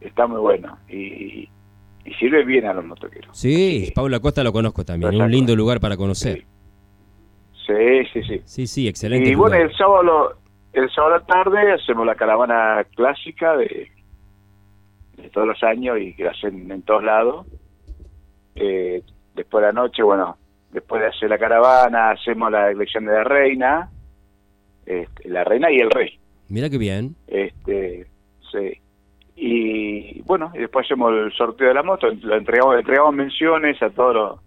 que está muy bueno y, y sirve bien a los motoqueros. Sí, Paula Costa lo conozco también. Un Exacto. lindo lugar para conocer. Sí, sí, sí. Sí, sí, excelente. Y bueno, el sábado, el sábado a la tarde hacemos la caravana clásica de, de todos los años y que la hacen en todos lados. Eh, después de la noche, bueno, después de hacer la caravana, hacemos la elección de la reina, este, la reina y el rey. Mira qué bien. Este, sí. Y bueno, y después hacemos el sorteo de la moto, lo entregamos, entregamos menciones a todos los,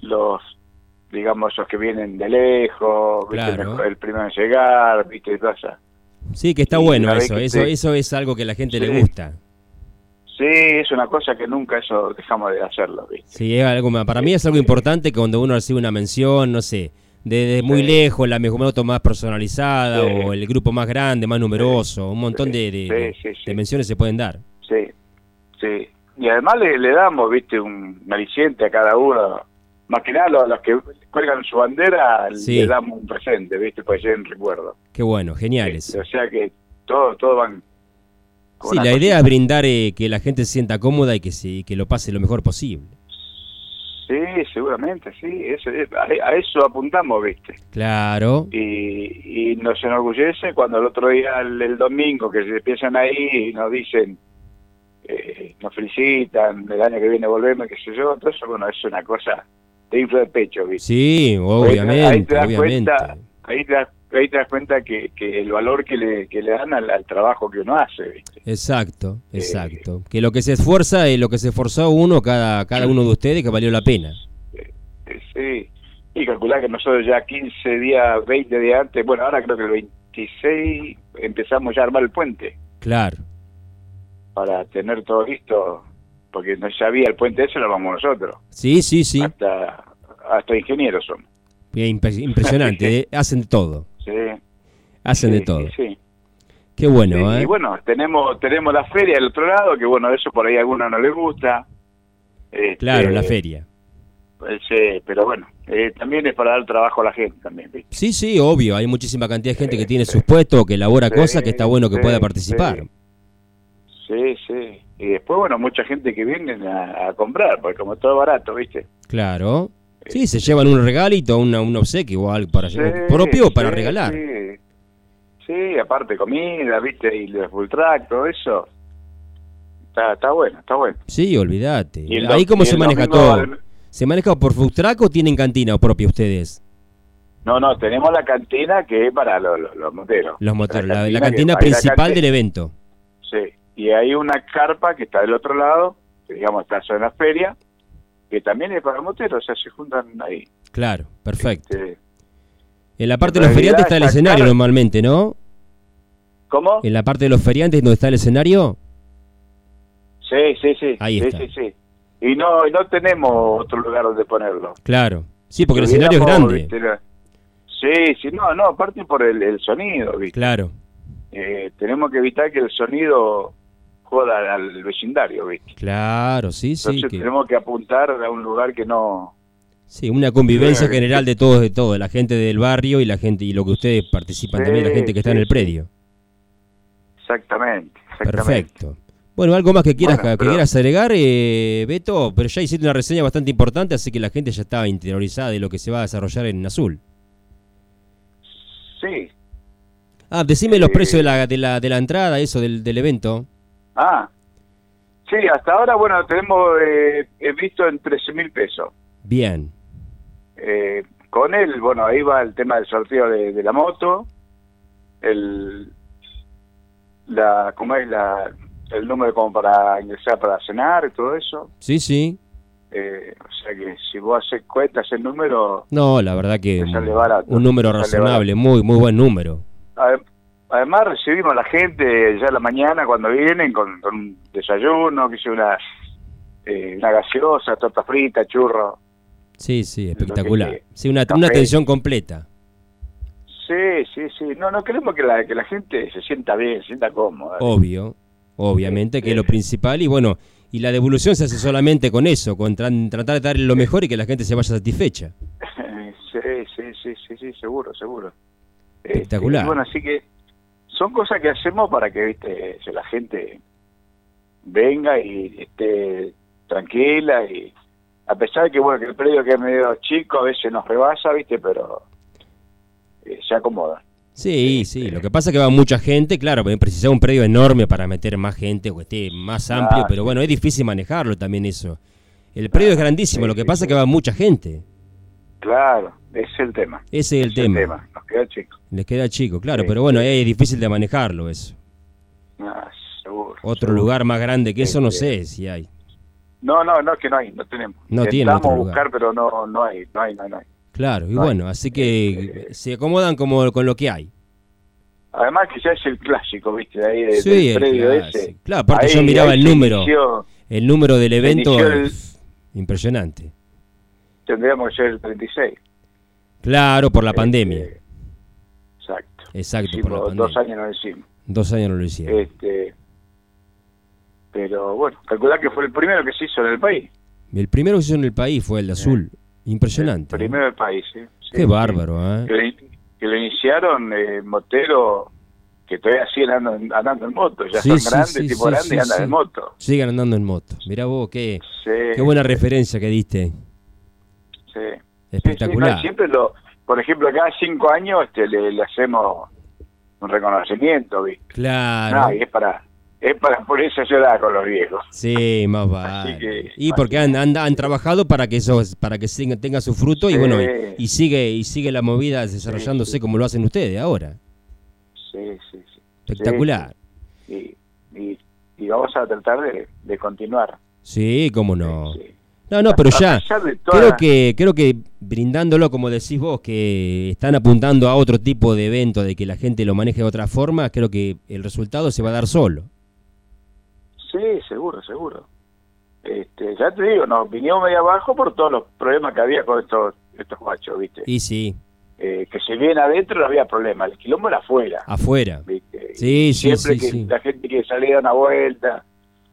los digamos, esos que vienen de lejos, ¿viste? El primero en llegar, viste, y eso. Sí, que está Y bueno eso. Eso, te- eso es algo que a la gente Sí. le gusta. Sí, es una cosa que nunca eso dejamos de hacerlo, ¿viste? Sí, es algo, para mí es algo importante que cuando uno recibe una mención, no sé, desde muy Sí. lejos, la mejor moto más personalizada Sí. o el grupo más grande, más numeroso, un montón de, de- menciones se pueden dar. Sí, sí. Y además le, le damos, viste, un aliciente a cada uno. Más que nada, los, los que cuelgan su bandera, Sí. le damos un presente, viste, para que lleven recuerdo. Qué bueno, geniales. O sea que todos todo van... con Sí, la idea es brindar eh, que la gente se sienta cómoda y que, se, que lo pase lo mejor posible. Sí, seguramente, sí. Eso, es- a, a eso apuntamos, viste. Claro, Y, y nos enorgullece cuando el otro día, el, el domingo, que se empiezan ahí y nos dicen, eh, nos felicitan, el año que viene volvemos, qué sé yo, todo eso, bueno, es una cosa de infla el pecho, viste. sí, ahí obviamente, te das obviamente. cuenta, ahí te das, ahí te das cuenta que, que el valor que le, que le dan al, al trabajo que uno hace, ¿viste? Exacto, exacto. Que lo que se esfuerza es lo que se esforzó uno, cada, cada uno de ustedes, que valió la pena. Eh, Sí, y calcular que nosotros ya 15 días, 20 días antes, bueno, ahora creo que el 26 empezamos ya a armar el puente Claro. para tener todo listo, porque no sabía el puente ese, lo vamos nosotros. Sí, sí, sí. Hasta, hasta ingenieros impre- Impresionante, [laughs] eh, hacen de todo. Sí, Hacen de todo. sí. Qué bueno, Sí, ¿eh? Y bueno, tenemos tenemos la feria del otro lado, que bueno, eso por ahí a algunos no les gusta. Este, Claro, la feria. eh, Sí, pero bueno, eh, también es para dar trabajo a la gente también, ¿viste? Sí, sí, obvio. Hay muchísima cantidad de gente que tiene sus puestos, que elabora cosas, que está bueno que pueda participar. sí. Sí. Y después, bueno, mucha gente que viene a, a comprar, porque como todo es barato, ¿viste? Claro. Sí, se llevan un regalito, una, un obsequio o algo para Sí, propio para sí, regalar. Sí. Sí, aparte comida, ¿viste? Y el full track, todo eso. Está, está bueno, está bueno. Sí, olvídate. Ahí cómo se maneja todo. al- ¿Se maneja por food truck o tienen cantina propia ustedes? No, no, tenemos la cantina que es para los, los, los moteros. Los moteros, la, cantina la principal del evento. Sí, y hay una carpa que está del otro lado, que digamos está en la feria, que también es para moteros, o sea, se juntan ahí. Claro, perfecto. Este, En la parte en de los feriantes está el escenario normalmente, ¿no? ¿Cómo? En la parte de los feriantes donde está el escenario. Sí, sí, sí. Ahí sí, está. sí, sí. Y no, no tenemos otro lugar donde ponerlo. Claro. Sí, porque el escenario es grande. viste, la- Sí, sí, no, no, aparte por el, el sonido, ¿viste? Claro. Eh, tenemos que evitar que el sonido joda al vecindario, ¿viste? Claro, sí, sí. Entonces que- tenemos que apuntar a un lugar que no... Sí, una convivencia Sí. general de todos, de todo, la gente del barrio y la gente y lo que ustedes participan Sí, también, la gente que está en el predio. Exactamente, exactamente. Perfecto. Bueno, algo más que quieras Bueno, que pero- quieras agregar, eh, Beto, pero ya hiciste una reseña bastante importante, así que la gente ya estaba interiorizada de lo que se va a desarrollar en Azul. Sí. Ah, decime los Eh, precios de la, de la, de la entrada, eso del, del evento. Ah. Sí, hasta ahora, bueno, tenemos eh, visto en 13 mil pesos. Bien. Eh, con él, bueno, ahí va el tema del sorteo de, de la moto, el la cómo es la el número como para ingresar para cenar y todo eso. Sí, sí. Eh, o sea que si vos haces cuentas el número, No, la verdad que Te sale barato, un número razonable, muy muy buen número. Ade- Además recibimos a la gente ya a la mañana cuando vienen con, con un desayuno, que sea una, eh, una gaseosa, torta frita, churro. Sí, sí, espectacular. Sí, una, una atención completa. Sí, sí, sí. No, no queremos que la, que la gente se sienta bien, se sienta cómoda. Obvio, obviamente, que es lo principal. Y bueno, y la devolución se hace solamente con eso, con tratar de darle lo mejor y que la gente se vaya satisfecha. [laughs] sí, sí, sí, sí, sí, seguro, seguro. Espectacular. Este, y bueno, así que son cosas que hacemos para que, viste, la gente venga y esté tranquila y a pesar de que, bueno, que el predio que es medio chico a veces nos rebasa, viste, pero eh, se acomoda. Sí, sí, lo que pasa es que va mucha gente, claro, precisa un predio enorme para meter más gente o esté más amplio, pero bueno, es difícil manejarlo también eso. El predio es grandísimo, sí, lo que pasa es que va mucha gente. Claro, ese es el tema. Ese es el Ese tema. Nos queda chico. Les queda chico, claro, Sí, pero bueno, es difícil de manejarlo eso. Ah, seguro. Otro seguro. lugar más grande que eso no sé si hay. No, no, no, es que no hay, no tenemos. No tiene otro buscar, lugar. pero no, no hay, no hay, no hay. no hay. Claro, y No hay. bueno, así que se acomodan como con lo que hay. Además que ya es el clásico, viste, ahí de- Sí, del el predio ese. Claro, aparte Ahí- yo miraba el número. inició- El número del evento el- es impresionante. Tendríamos que ser el 36. Claro, por la Este, pandemia. Exacto. Exacto, por Hicimos la dos pandemia. años no lo hicimos. Dos años no lo hicieron. Este, pero bueno, calcular que fue el primero que se hizo en el país. El primero que se hizo en el país fue el azul. Impresionante. El primero del país, sí. Sí, Qué bárbaro, ¿eh? Que, lo- que lo iniciaron eh, Motero, que todavía siguen andando, andando en moto. Ya Sí, son grandes, tipo grandes y andan en moto. Sigan andando en moto. Mirá vos, qué, qué buena referencia que diste. Sí. Sí, sí, Espectacular. no, siempre lo, por ejemplo, cada cinco años este, le, le hacemos un reconocimiento, ¿viste? Claro. No, y es para, es para ponerse a llorar con los viejos. Sí, más vale. que- y porque han, han, han trabajado para que eso, para que tenga su fruto y bueno, y, y sigue y sigue la movida desarrollándose sí. como lo hacen ustedes ahora. Sí, sí, sí. Espectacular. Sí, Y, y, y vamos a tratar de, de continuar. Sí, cómo no. Sí. No, no, pero ya creo que creo que brindándolo como decís vos que están apuntando a otro tipo de evento de que la gente lo maneje de otra forma, creo que el resultado se va a dar solo. Sí, seguro, seguro. Este, ya te digo, nos vinieron medio abajo por todos los problemas que había con estos estos guachos, ¿viste? Y sí, Eh, que si bien adentro no había problema, el quilombo era afuera. afuera. ¿viste? Sí, sí, Siempre sí, que sí. la gente que salía a una vuelta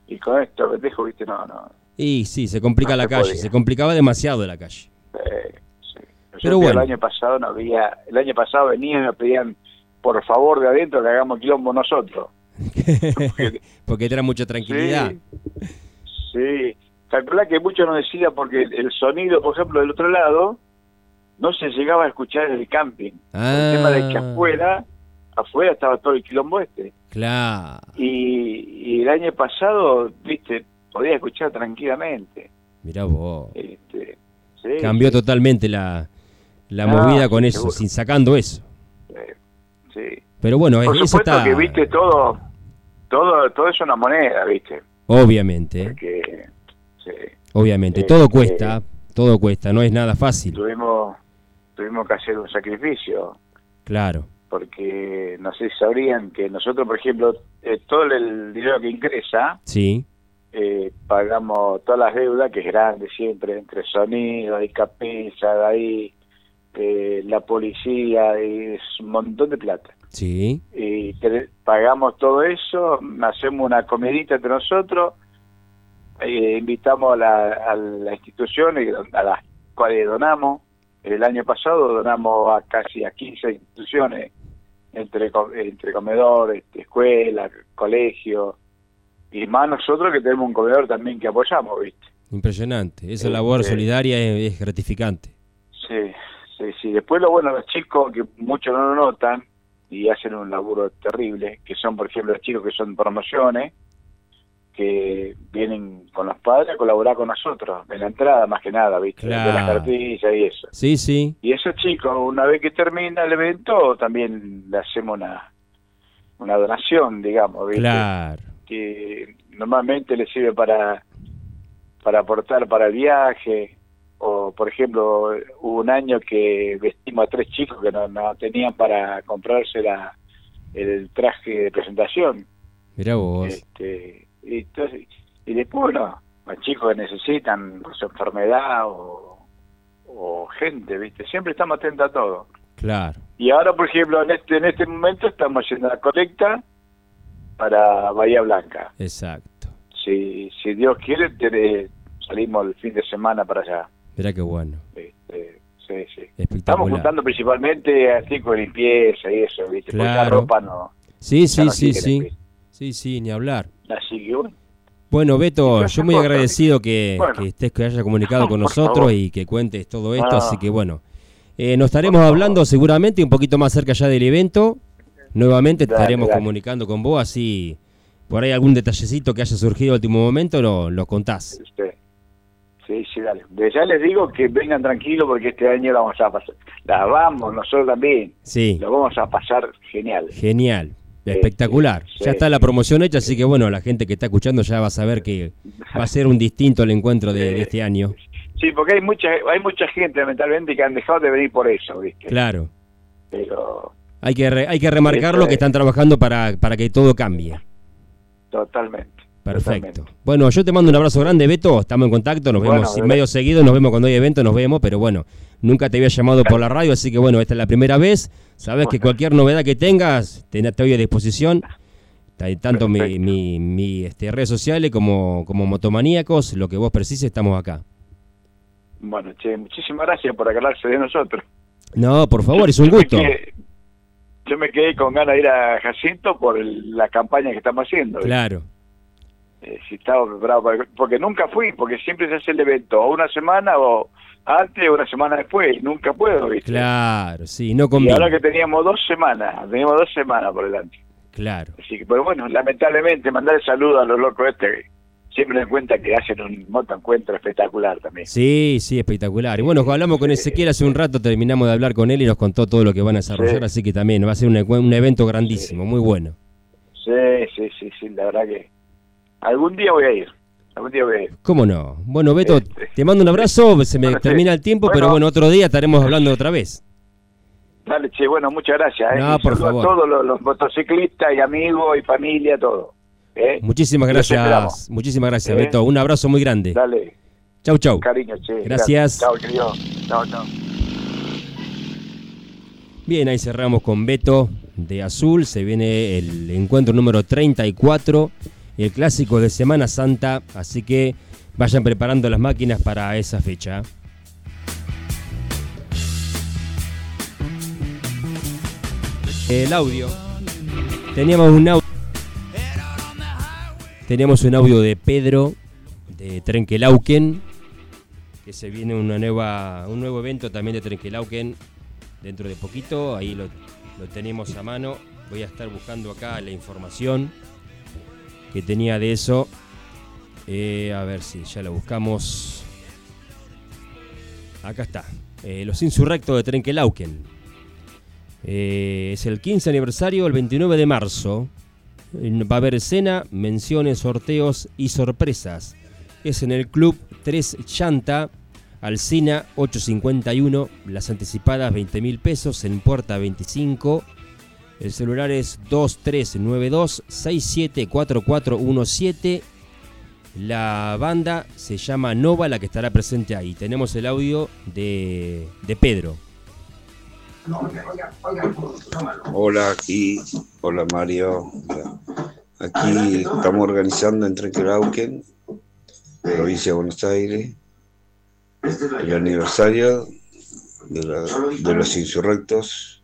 y con esto, pendejo, ¿viste? No, no. Y sí, se complica No la se calle, podía. se complicaba demasiado la calle. Eh, sí. Pero bueno. El año pasado no había, el año pasado venían y nos pedían por favor de adentro que hagamos quilombo nosotros. [laughs] Porque era mucha tranquilidad. Sí, sí. Calculá que muchos nos decían porque el, sonido, por ejemplo, del otro lado, no se llegaba a escuchar el camping. Ah. El tema de que afuera, afuera estaba todo el quilombo este. Claro. Y, y el año pasado, viste, podía escuchar tranquilamente. Mirá vos. Este, sí, Cambió sí, totalmente la, la Ah, movida con eso, seguro. sin sacando eso. eh, sí. Pero bueno, Por eso supuesto está que, viste, todo, todo, todo es una moneda, viste. obviamente, Porque sí, obviamente, Eh, todo eh, cuesta, todo cuesta, no es nada fácil. tuvimos, tuvimos que hacer un sacrificio. Claro. porque no sé si sabrían que nosotros, por ejemplo, eh, todo el dinero que ingresa, Sí. Eh, pagamos todas las deudas, que es grande siempre, entre sonido, hay capeza, ahí eh, la policía, y es un montón de plata. Sí. Y te- pagamos todo eso, hacemos una comidita entre nosotros, eh, invitamos a la, a la institución y a las cuales donamos. El año pasado donamos a casi a 15 instituciones, entre, entre comedor, este, escuela, colegio, y más nosotros que tenemos un comedor también que apoyamos, ¿viste? Impresionante. Esa labor solidaria es, es gratificante. Sí, sí, sí. Después lo bueno, los chicos que muchos no lo notan y hacen un laburo terrible, que son, por ejemplo, los chicos que son promociones, que vienen con los padres a colaborar con nosotros, en la entrada más que nada, ¿viste? De las Claro. cartillas y eso. Sí, sí. Y esos chicos, una vez que termina el evento, también le hacemos una, una donación, digamos, ¿viste? Claro. Que normalmente le sirve para para aportar para el viaje o por ejemplo hubo un año que vestimos a tres chicos que no, no tenían para comprarse la, el traje de presentación Mirá vos. este y, entonces, y después bueno los chicos que necesitan por su enfermedad o, o gente viste siempre estamos atentos a todo Claro. y ahora, por ejemplo, en este en este momento estamos haciendo la colecta para Bahía Blanca. Exacto. Si, si Dios quiere, te- salimos el fin de semana para allá. Mirá qué bueno. Este, sí, sí. Estamos juntando principalmente así con limpieza y eso, ¿viste? Porque la Claro. ropa no. Sí, sí, no sí, sí. Sí, sí, ni hablar. Así que bueno. Bueno, Beto, yo muy agradecido que, Bueno. que estés, que hayas comunicado con nosotros y que cuentes todo esto, Ah. así que bueno. Eh, nos estaremos hablando seguramente un poquito más cerca ya del evento. Nuevamente Dale, estaremos dale. comunicando con vos, así por ahí algún detallecito que haya surgido al último momento lo, lo contás. Este, sí, sí, dale. Ya les digo que vengan tranquilos porque este año la vamos a pasar. La vamos, nosotros también. Sí, Lo vamos a pasar genial. genial, Sí, espectacular. sí, Ya está la promoción hecha, así que bueno, la gente que está escuchando ya va a saber que va a ser un distinto el encuentro de, de este año. Sí, porque hay mucha hay mucha gente lamentablemente que han dejado de venir por eso, ¿viste? Claro. Pero Hay que, re- hay que remarcarlo que es. están trabajando para, para que todo cambie. totalmente. Perfecto. totalmente. Bueno, yo te mando un abrazo grande, Beto. Estamos en contacto, nos Bueno, vemos medio seguido, nos vemos cuando hay evento, nos vemos, pero bueno, nunca te había llamado por la radio, así que bueno, esta es la primera vez. Sabes que cualquier novedad que tengas, te, te doy a disposición. Ta- Tanto mi, mi, mi, este, redes sociales como, como motomaníacos, lo que vos precises, estamos acá. Bueno, che, muchísimas gracias por acordarse de nosotros. No, por favor, es un gusto. quedé- yo me quedé con ganas de ir a Jacinto por el- la campaña que estamos haciendo. Claro, Eh, si estaba preparado para- porque nunca fui, porque siempre se hace el evento o una semana o antes o una semana después, y nunca puedo, ¿viste? claro, sí, no Y conviene. ahora que teníamos dos semanas, teníamos dos semanas por delante. Claro. Así que, pero bueno, lamentablemente mandar el saludo a los locos este, siempre en cuenta que hacen un moto encuentro espectacular también. Sí, sí, espectacular. Y bueno, hablamos con Ezequiel hace un rato, terminamos de hablar con él y nos contó todo lo que van a desarrollar, Sí. así que también va a ser un, un evento grandísimo, muy bueno. Sí, sí, sí, sí, la verdad que algún día voy a ir, algún día voy a ir. ¿Cómo no? Bueno, Beto, Este. te mando un abrazo, se me Bueno, sí. termina el tiempo, pero Bueno. otro día estaremos hablando otra vez. Dale, che, bueno, muchas gracias. ¿eh? No, por favor. A todos los, los motociclistas y amigos y familia, todo. ¿Eh? Muchísimas gracias, muchísimas gracias, ¿Eh? Beto. Un abrazo muy grande. Dale, Chau, chau. cariño, che. Gracias. Chao, querido. Chao, chao. Bien, ahí cerramos con Beto de Azul. Se viene el encuentro número 34, el clásico de Semana Santa. Así que vayan preparando las máquinas para esa fecha. El audio. Teníamos un audio. Teníamos un audio de Pedro de Trenquelauquen. Que se viene una nueva, un nuevo evento también de Trenquelauquen dentro de poquito. Ahí lo, lo tenemos a mano. Voy a estar buscando acá la información que tenía de eso. Eh, a ver si ya la buscamos. Acá está. Eh, los insurrectos de Trenquelauquen. Eh, es el 15 aniversario, el 29 de marzo. Va a haber escena, menciones, sorteos y sorpresas. Es en el Club 3 Chanta, Alcina 851, las anticipadas 20 mil pesos, en puerta 25. El celular es 2392-674417. La banda se llama Nova, la que estará presente ahí. Tenemos el audio de, de Pedro. Hola, aquí. Hola, Mario. Aquí estamos organizando en Trenquelauquen, provincia de Buenos Aires, el aniversario de, la- de los insurrectos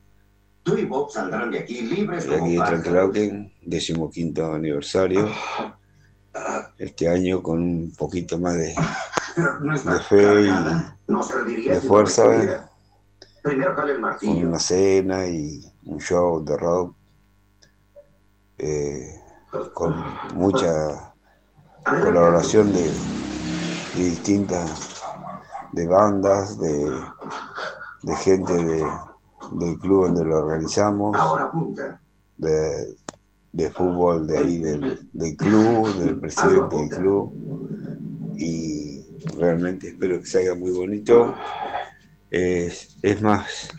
Tú y Bob saldrán de aquí libres de aquí de. Trenquelauquen, decimoquinto aniversario. Este año con un poquito más de, de fe y de fuerza, una cena y un show de rock eh, con mucha colaboración de, de distintas de bandas, de, de gente de, del club donde lo organizamos, de, de fútbol de ahí del, del club, del presidente del club. Y realmente espero que salga muy bonito. Es, es más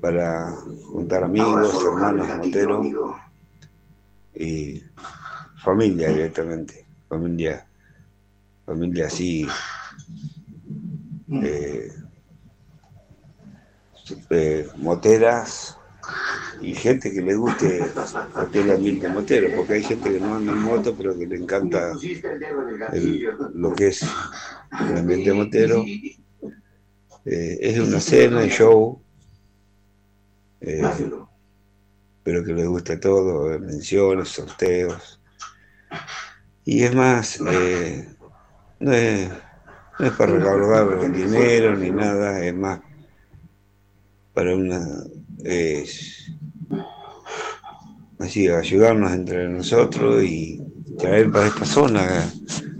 para juntar amigos, hermanos, amigo. y familia directamente, familia, familia así, eh, eh, moteras y gente que le guste aquel ambiente motero, porque hay gente que no anda en moto pero que le encanta el lo que es el ambiente motero. Eh, es una cena, un show, eh, pero que les gusta todo, menciones, sorteos. Y es más, eh, no, es, no es para recaudar dinero ni nada, es más para una, es así, ayudarnos entre nosotros y traer para esta zona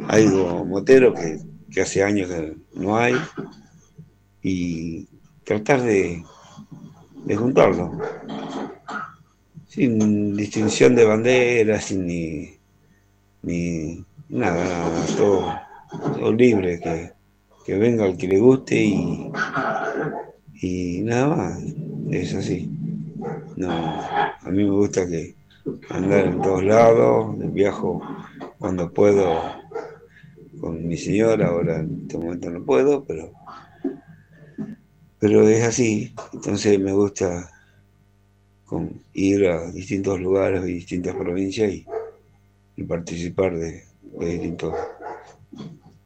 algo motero que, hace años no hay y tratar de, de juntarlo sin distinción de banderas, sin ni, nada, nada, todo, todo libre, que, que venga el que le guste y, y nada más, es así. No, a mí me gusta que andar en todos lados, viajo cuando puedo con mi señora, ahora en este momento no puedo, pero, pero es así, entonces me gusta con ir a distintos lugares y distintas provincias y, y participar de, de distintos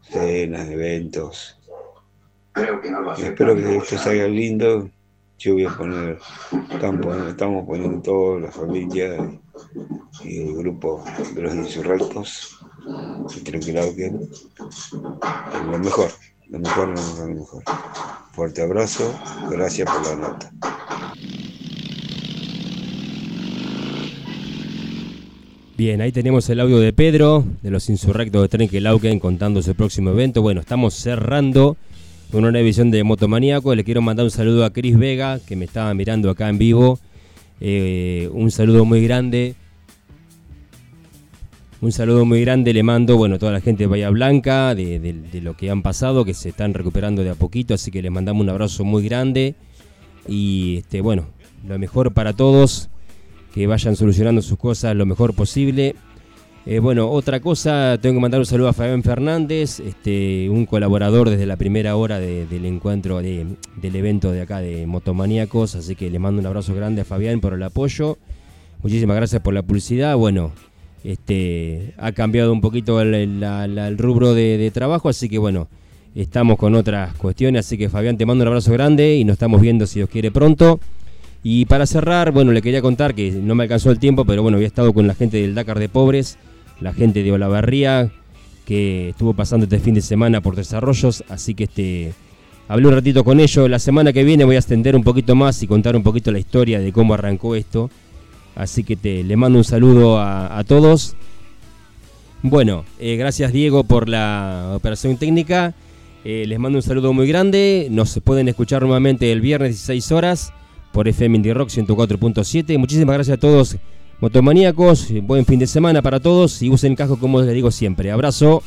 cenas, eventos. Creo que no espero que esto salga lindo. Yo voy a poner, estamos poniendo, estamos poniendo todo, la familia y, y el grupo de los insurrectos, y creo que lo mejor, lo mejor, lo mejor, lo mejor. Fuerte abrazo, gracias por la nota. Bien, ahí tenemos el audio de Pedro, de los insurrectos de Trenquelauquen, contando su próximo evento. Bueno, estamos cerrando con una edición de Motomaníaco. Le quiero mandar un saludo a Cris Vega, que me estaba mirando acá en vivo. Eh, un saludo muy grande. Un saludo muy grande le mando, bueno, a toda la gente de Bahía Blanca, de, lo que han pasado, que se están recuperando de a poquito, así que les mandamos un abrazo muy grande. Y este, bueno, lo mejor para todos, que vayan solucionando sus cosas lo mejor posible. Eh, bueno, otra cosa, tengo que mandar un saludo a Fabián Fernández, este, un colaborador desde la primera hora de- del encuentro, de- del evento de acá de Motomaníacos, así que le mando un abrazo grande a Fabián por el apoyo. Muchísimas gracias por la publicidad. Bueno, este, ha cambiado un poquito el, rubro de, de trabajo, así que bueno, estamos con otras cuestiones, así que Fabián te mando un abrazo grande y nos estamos viendo si Dios quiere pronto. Y para cerrar, bueno, le quería contar que no me alcanzó el tiempo, pero bueno, había estado con la gente del Dakar de Pobres, la gente de Olavarría, que estuvo pasando este fin de semana por desarrollos, así que este hablé un ratito con ellos. La semana que viene voy a extender un poquito más y contar un poquito la historia de cómo arrancó esto. Así que te le mando un saludo a, a todos. Bueno, eh, gracias Diego por la operación técnica. Eh, les mando un saludo muy grande. Nos pueden escuchar nuevamente el viernes 16 horas por FM Indie Rock 104.7. Muchísimas gracias a todos, motomaníacos. Buen fin de semana para todos y usen casco como les digo siempre. Abrazo.